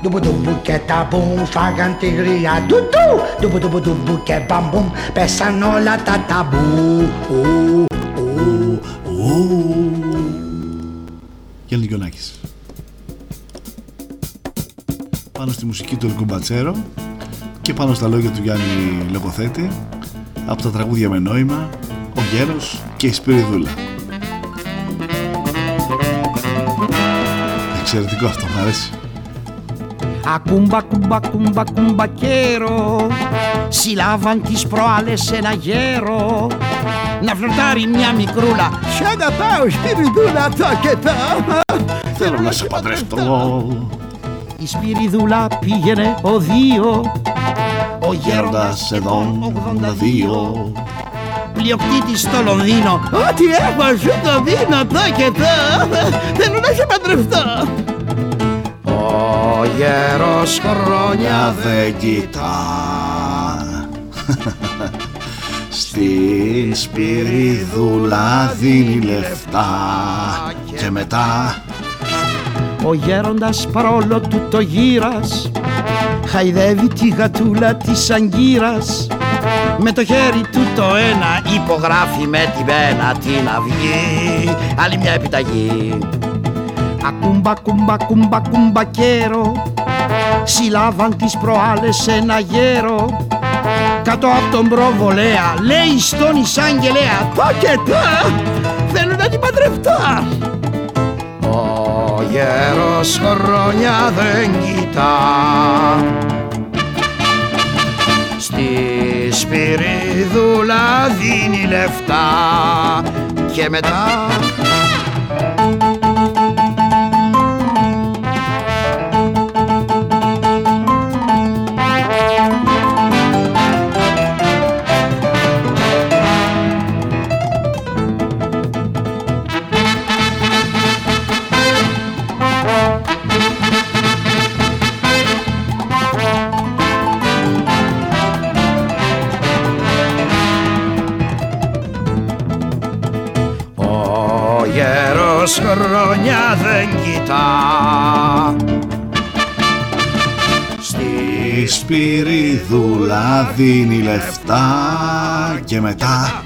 [SPEAKER 32] Ντουμπου ντουμπου και τα μπουμ φάγαν τη γρία Ντουντου Ντουμπου ντουμπου ντουμπου και μπαμπούμ πέσαν όλα τα ταμπού. Ου, ου, ου.
[SPEAKER 3] Γιάννη Γιονάκης πάνω στη μουσική του Ελκουμπατσέρο και πάνω στα λόγια του Γιάννη Λογοθέτη από τα τραγούδια με νόημα ο Γέρος και η Σπυριδούλα εξαιρετικό αυτό μου αρέσει
[SPEAKER 33] Ακούμπα κουμπα κουμπα κουμπακέρο Συλλάβαν τις προάλλες ένα γέρο να φλερτάρει μια μικρούλα. Σ' αγαπάω Σπυριδούλα το και το.
[SPEAKER 3] Θέλω να σε παντρευτώ.
[SPEAKER 33] Η Σπυριδούλα πήγαινε ο δύο. Ο
[SPEAKER 3] Γέροντας εδώ 82.
[SPEAKER 33] πλειοκτήτης στο Λονδίνο. Ό,τι έχω σου το δίνω το και το. Θέλω να σε παντρευτώ. Ο γέρος χρόνια
[SPEAKER 3] δεν κοιτά Στη σπυριδούλα δίνει λεφτά Και μετά
[SPEAKER 33] Ο γέροντας παρόλο του το γύρας Χαϊδεύει τη γατούλα της αγκύρας Με το χέρι του το ένα υπογράφει με τη βένα την αυγή Άλλη μια επιταγή. Ακούμπα κουμπα κουμπα κουμπα κέρο Συλλάβαν τις προάλλες ένα γέρο. Κάτω από τον προβολέα Λέει στον εισαγγελέα Το και το Θέλω να την παντρευτώ Ο γέρος χρόνια δεν κοιτά. Στη σπυριδούλα δίνει λεφτά Και μετά χρόνια δεν κοιτά.
[SPEAKER 3] Στη σπυριδούλα δίνει λεφτά Και μετά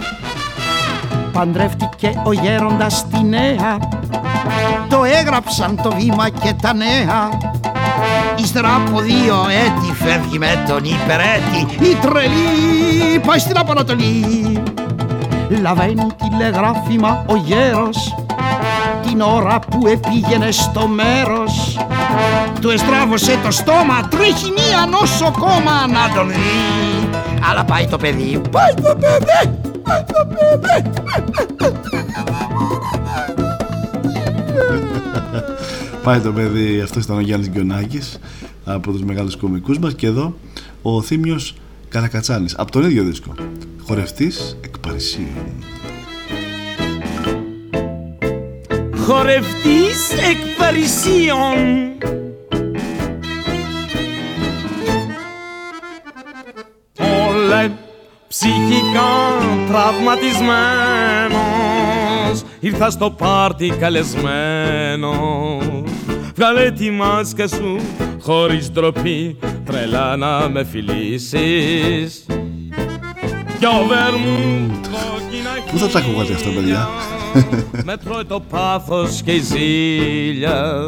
[SPEAKER 33] Παντρεύτηκε ο γέροντας τη νέα. Το έγραψαν το βήμα και τα νέα. Ύστερα από δύο έτη φεύγει με τον υπερέτη. Η τρελή πάει στην Απανατολή. Λαβαίνει τηλεγράφημα ο γέρος Την ώρα που επήγαινε στο μέρος Του εστράβωσε το στόμα Τρέχει μία νοσοκόμα να τον δει. Αλλά πάει το παιδί. Πάει το παιδί! Πάει το παιδί!
[SPEAKER 3] Πάει το παιδί, αυτός ήταν ο Γιάννης Γκιονάκης από τους μεγάλους κομικούς μας. Και εδώ ο Θήμιος Καρακατσάνης από τον ίδιο δίσκο. Χορευτής εκ Παρισίου
[SPEAKER 34] χορευτής εκ Παρισίων. Όλε ψυχικά τραυματισμένος ήρθα στο πάρτι καλεσμένος. Βγάλε τη μάσκα σου χωρίς ντροπή τρελά να με φιλήσεις. Κι ο βερμούτ
[SPEAKER 3] Πού θα τα ακούγατε αυτά παιδιά;
[SPEAKER 34] Με τρώει το πάθος και η ζήλια.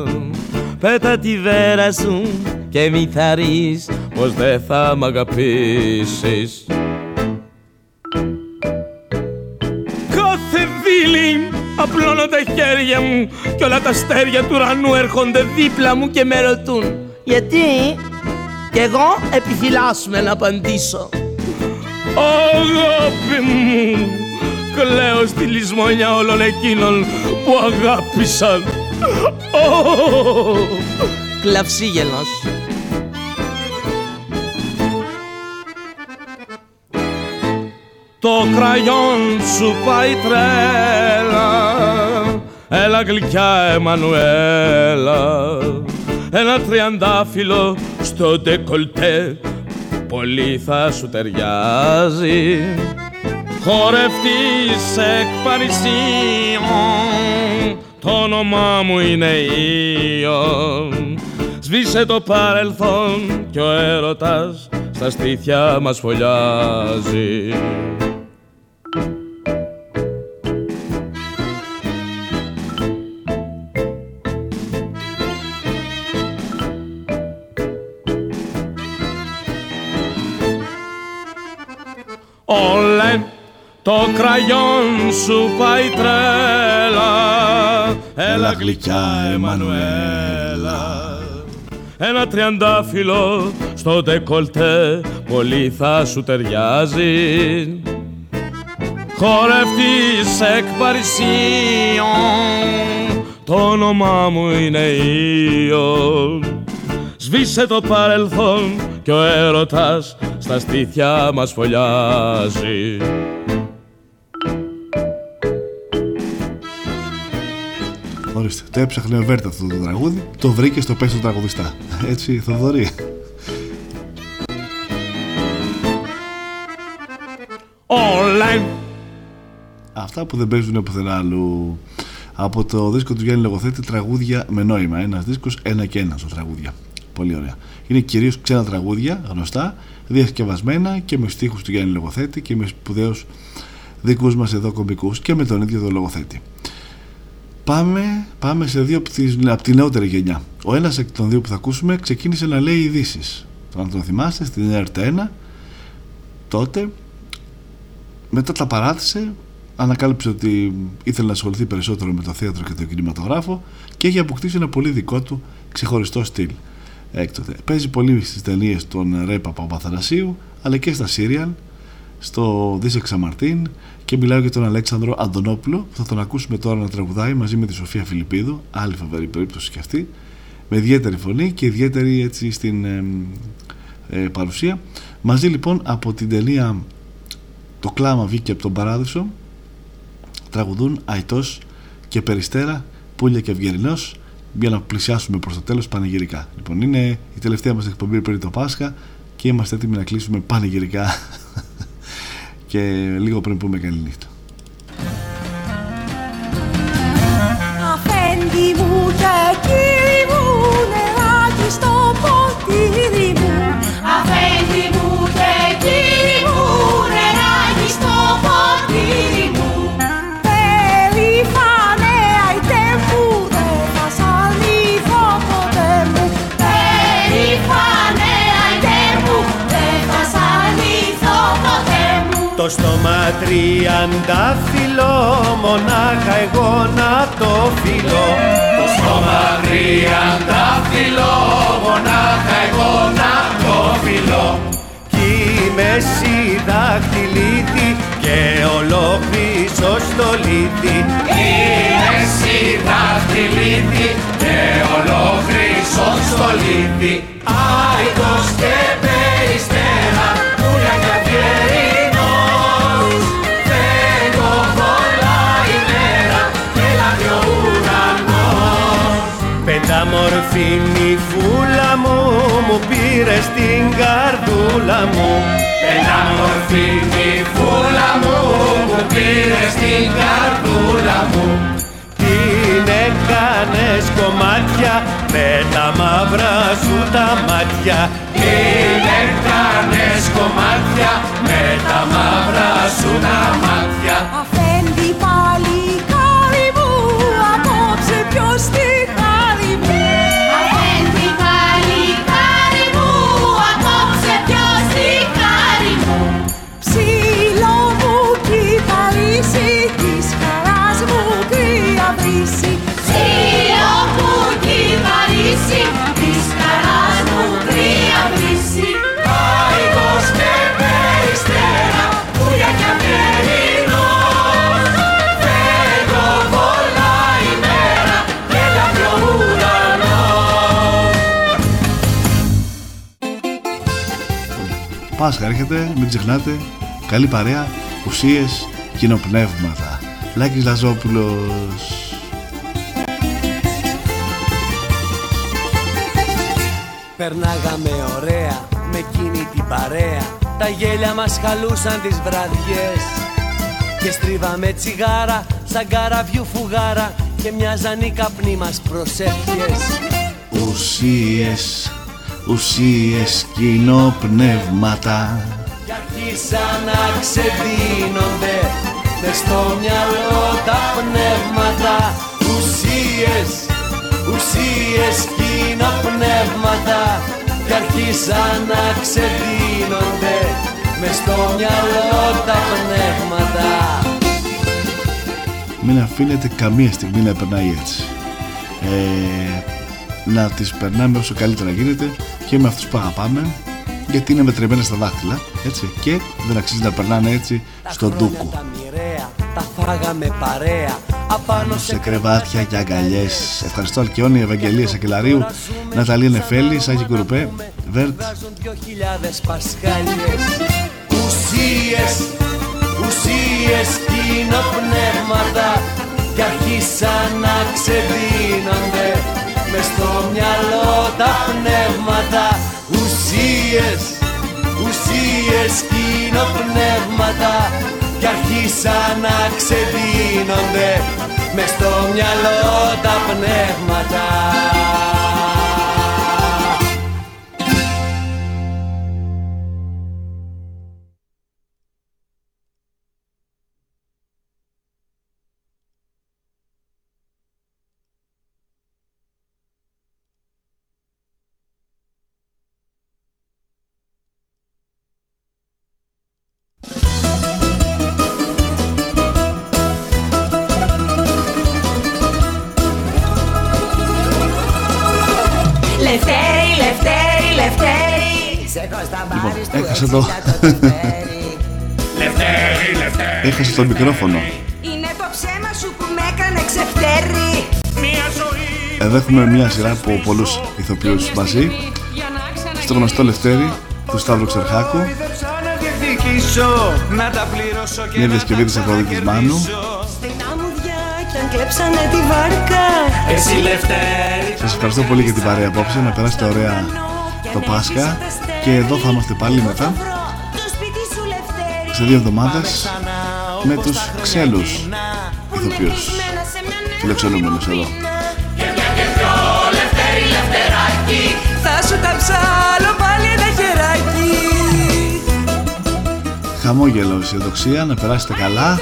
[SPEAKER 34] Πέτα τη βέρα σου και μη θαρείς πως δεν θα μ' αγαπήσεις. Κάθε δίλη απλώνω τα χέρια μου και όλα τα αστέρια του ουρανού έρχονται δίπλα μου και με ρωτούν Γιατί κι εγώ επιφυλάσσουμε να απαντήσω Αγάπη μου κλαίω στη λησμονιά όλων εκείνων που αγάπησαν. Ω, Κλαυσίγελος. Το κραγιόν σου πάει τρέλα. Έλα γλυκιά Εμμανουέλα. Ένα τριαντάφυλλο στο ντεκολτέ. Πολύ θα σου ταιριάζει Χορευτής εκ Παρισίων Το όνομά μου είναι Ιων. Σβήσε το παρελθόν και ο έρωτας Στα στήθια μας φωλιάζει το κραγιόν σου πάει τρέλα.
[SPEAKER 3] Έλα γλυκιά Εμμανουέλα.
[SPEAKER 34] Ένα τριαντάφυλλο στο ντεκολτέ. Πολύ θα σου ταιριάζει. Χορευτής εκ Παρισίων. Το όνομά μου είναι Ιων. Σβήσε το παρελθόν και ο έρωτας στα στήθια μας φωλιάζει
[SPEAKER 3] Ορίστε, το έψαχνε ο Βέρτα αυτό το τραγούδι, το βρήκε στο πέσο τραγουδιστά. Έτσι, Θοδωρή.
[SPEAKER 34] Online.
[SPEAKER 3] Αυτά που δεν παίζουν πουθενά αλλού. Από το δίσκο του Γιάννη Λογοθέτη τραγούδια με νόημα. Ένας δίσκος, ένα και ένα στο τραγούδια. Πολύ ωραία. Είναι κυρίως ξένα τραγούδια, γνωστά, διασκευασμένα και με στίχους του Γιάννη Λογοθέτη και με σπουδαίους δικούς μας εδώ κομικούς και με τον ίδιο τον Λογοθέτη. Πάμε, πάμε σε δύο από τη, από τη νεότερη γενιά. Ο ένας εκ των δύο που θα ακούσουμε ξεκίνησε να λέει ειδήσεις. Αν τον θυμάστε, στην ΕΡΤ1 τότε μετά τα παράτησε ανακάλυψε ότι ήθελε να ασχοληθεί περισσότερο με το θέατρο και το κινηματογράφο και έχει αποκτήσει ένα πολύ δικό του ξεχωριστό στυλ έκτοτε. Παίζει πολύ στις ταινίες των Ρέπα Παπαθανασίου αλλά και στα σύριαλ στο Δίσε Ξαμαρτίν και μιλάω για τον Αλέξανδρο Αντωνόπουλο που θα τον ακούσουμε τώρα να τραγουδάει μαζί με τη Σοφία Φιλιππίδου. Άλλη φοβερή περίπτωση και αυτή. Με ιδιαίτερη φωνή και ιδιαίτερη έτσι στην ε, ε, παρουσία. Μαζί λοιπόν από την ταινία το κλάμα βγήκε από τον παράδεισο τραγουδούν Αϊτός και Περιστέρα Πούλια και Ευγερινός. Για να πλησιάσουμε προς το τέλος πανηγυρικά. Λοιπόν είναι η τελευταία μας εκπομπή πριν το Πάσχα και είμαστε έτοιμοι να κλείσουμε πανηγυρικά (laughs) και λίγο πριν πούμε καλή νύχτα
[SPEAKER 13] Αφέντη μου και
[SPEAKER 12] στόμα τριαντάφυλλο μονάχα εγώ να το φιλώ. Το στόμα τριαντάφυλλο μονάχα εγώ να το φιλώ. Κι η μέση δάχτυλίτη και ολόκλησο στο λίθι Η μέση δάχτυλίτη και ολόκλησο στο λίθι Άϊκος και πήρε στην καρδούλα μου. Πεντάμορφη φούλα μου μου πήρε στην καρδούλα μου. Την έκανες κομμάτια με τα μαύρα σου τα μάτια. Την έκανες κομμάτια με τα μαύρα σου τα μάτια
[SPEAKER 3] Πάσχα έρχεται, μην ξεχνάτε. Καλή παρέα, ουσίες, κοινοπνεύματα. Λάκης Λαζόπουλος.
[SPEAKER 21] Περνάγαμε ωραία με εκείνη την παρέα. Τα γέλια μας χαλούσαν τις βραδιές. Και στρίβαμε τσιγάρα σαν καραβιού φουγάρα. Και μοιάζαν οι καπνοί μας προσεύχες.
[SPEAKER 3] Ουσίες, ουσίες, κοινοπνεύματα.
[SPEAKER 21] Κι αρχίσαν να ξεδίνονται Μες στο μυαλό τα πνεύματα. Ουσίες, ουσίες, κοινοπνεύματα. Κι αρχίσαν να ξεδίνονται Μες στο μυαλό τα πνεύματα.
[SPEAKER 3] Μην αφήνετε καμία στιγμή να περνάει έτσι. Ε, Να τις περνάμε όσο καλύτερα γίνεται Και με αυτούς που αγαπάμε Γιατί είναι μετρημένα στα δάχτυλα έτσι, Και δεν αξίζει να περνάνε έτσι στον ντούκου
[SPEAKER 21] τα μοιραία τα φάγαμε παρέα απάνω
[SPEAKER 3] σε κρεβάτια και αγκαλιές. Ευχαριστώ Αλκιόνι, Ευαγγελία Σακελαρίου Ναταλία Νεφέλη, Σάκη Κουρουπέ Βέρτ.
[SPEAKER 21] δυο χιλιάδες πασχάλιες. Ουσίες, ουσίες κοινοπνεύματα Κι αρχίσαν να ξεδίνονται Μες στο μυαλό τα πνεύματα. Ουσίες, ουσίες κοινοπνεύματα Κι αρχίσαν να ξεδίνονται Μες στο μυαλό τα πνεύματα
[SPEAKER 3] Λοιπόν,
[SPEAKER 14] μπάρι του
[SPEAKER 3] έχασα το
[SPEAKER 14] Λευτέρη, Λευτέρη
[SPEAKER 3] Έχασα το μικρόφωνο.
[SPEAKER 14] Είναι το ψέμα σου που με έκανε ξεφτέρη Μια ζωή
[SPEAKER 3] Εδώ έχουμε μια σειρά από πολλούς ηθοποιούς μαζί. Στο γνωστό Λευτέρη του Σταύρου Ξερχάκου.
[SPEAKER 35] Διεκδικήσω Να τα πληρώσω και
[SPEAKER 3] Μια διασκευή της Αφροδίτης Μάνου.
[SPEAKER 14] Στην αμμουδιά κι αν κλέψανε τη βάρκα.
[SPEAKER 35] Εσύ Λευτέρη
[SPEAKER 3] Σας ευχαριστώ πολύ για την παρέα απόψε Να περάσετε ωραία το Πάσχα Και εδώ θα είμαστε πάλι μετά Σε δύο εβδομάδες Με τους ξέλους ηθοποιούς Φιλοξενούμενους εδώ
[SPEAKER 14] Λευτέρη, Λευτεράκι Θα σου τα ψάλω πάλι ένα χεράκι
[SPEAKER 3] Χαμόγελο, αισιοδοξία, να περάσετε καλά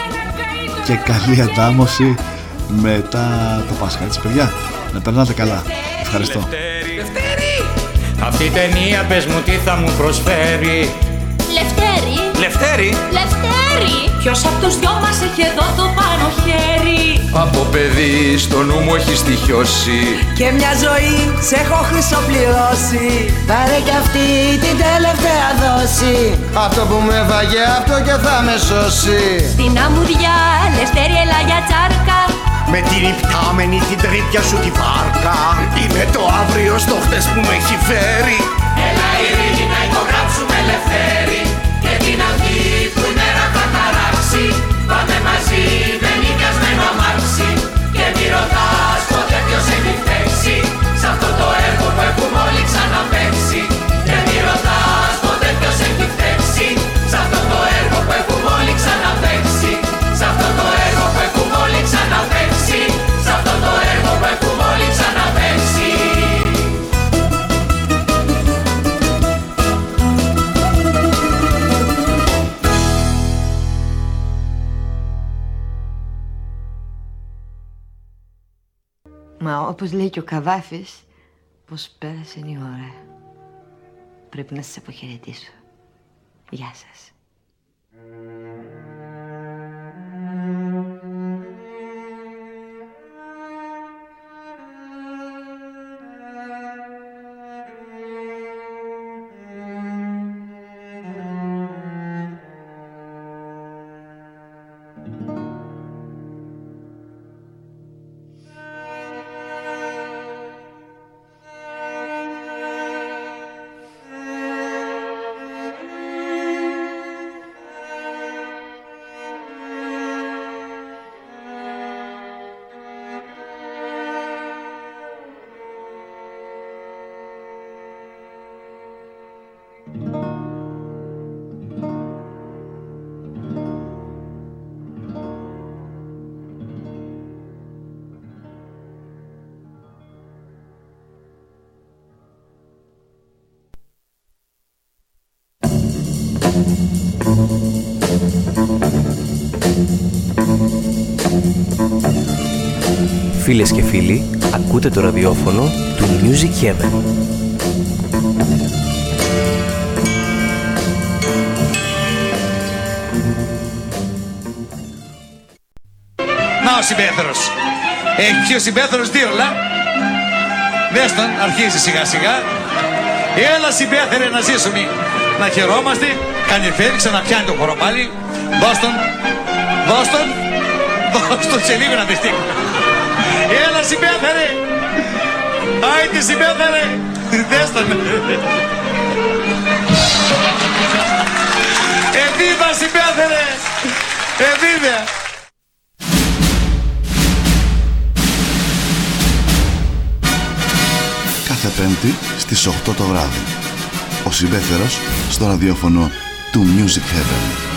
[SPEAKER 3] και καλή αντάμωση μετά το Πάσχα, έτσι παιδιά, να περνάτε καλά. Ευχαριστώ.
[SPEAKER 35] Αυτή η ταινία πες μου τι θα μου προσφέρει;
[SPEAKER 36] Λευτέρη,
[SPEAKER 35] Λευτέρη;
[SPEAKER 36] Λευτέρη. Ποιος απ' τους δυο μας έχει εδώ το πάνω χέρι;
[SPEAKER 35] Από παιδί στο νου μου έχει στοιχειώσει.
[SPEAKER 14] Και μια ζωή σε έχω χρυσοπληρώσει. Πάρε κι αυτή την τελευταία δόση.
[SPEAKER 33] Αυτό που με βαγε αυτό και θα με σώσει.
[SPEAKER 36] Στην αμμουδιά, Λευτέρη έλα για τσάρκα
[SPEAKER 33] Με την υπτάμενη την τρίπια σου τη βάρκα.
[SPEAKER 35] Είναι το αύριο στο χτες που με έχει φέρει.
[SPEAKER 37] Έλα ειρήνη να υπογράψουμε ελευθέρη. Και την αυγή που η μέρα θα ταράξει Πάμε μαζί
[SPEAKER 38] όπως λέει και ο Καβάφης, πως πέρασε η ώρα. Πρέπει να σας αποχαιρετήσω. Γεια σας.
[SPEAKER 39] Φίλες και φίλοι, ακούτε το ραδιόφωνο του Music Heaven.
[SPEAKER 40] Να ο συμπέθερος. Έχει πιει ο συμπέθερος δύο λα. Δες τον, αρχίζει σιγά σιγά. Έλα συμπέθερε να ζήσουμε. Να χαιρόμαστε. Κάνει φέρει, ξαναπιάνει το χώρο πάλι. Δώσ' τον. Δώσ' τον. Δώσ' το σε λίγο να δεις τι. Έλα συμπέθερε. Άιτε συμπέθερε. Δες τον. Εβίβα συμπέθερε. Εβίβα.
[SPEAKER 41] Κάθε Πέμπτη στις 8 το βράδυ. Ο Συμπέθερος στο ραδιόφωνο του Music Heaven.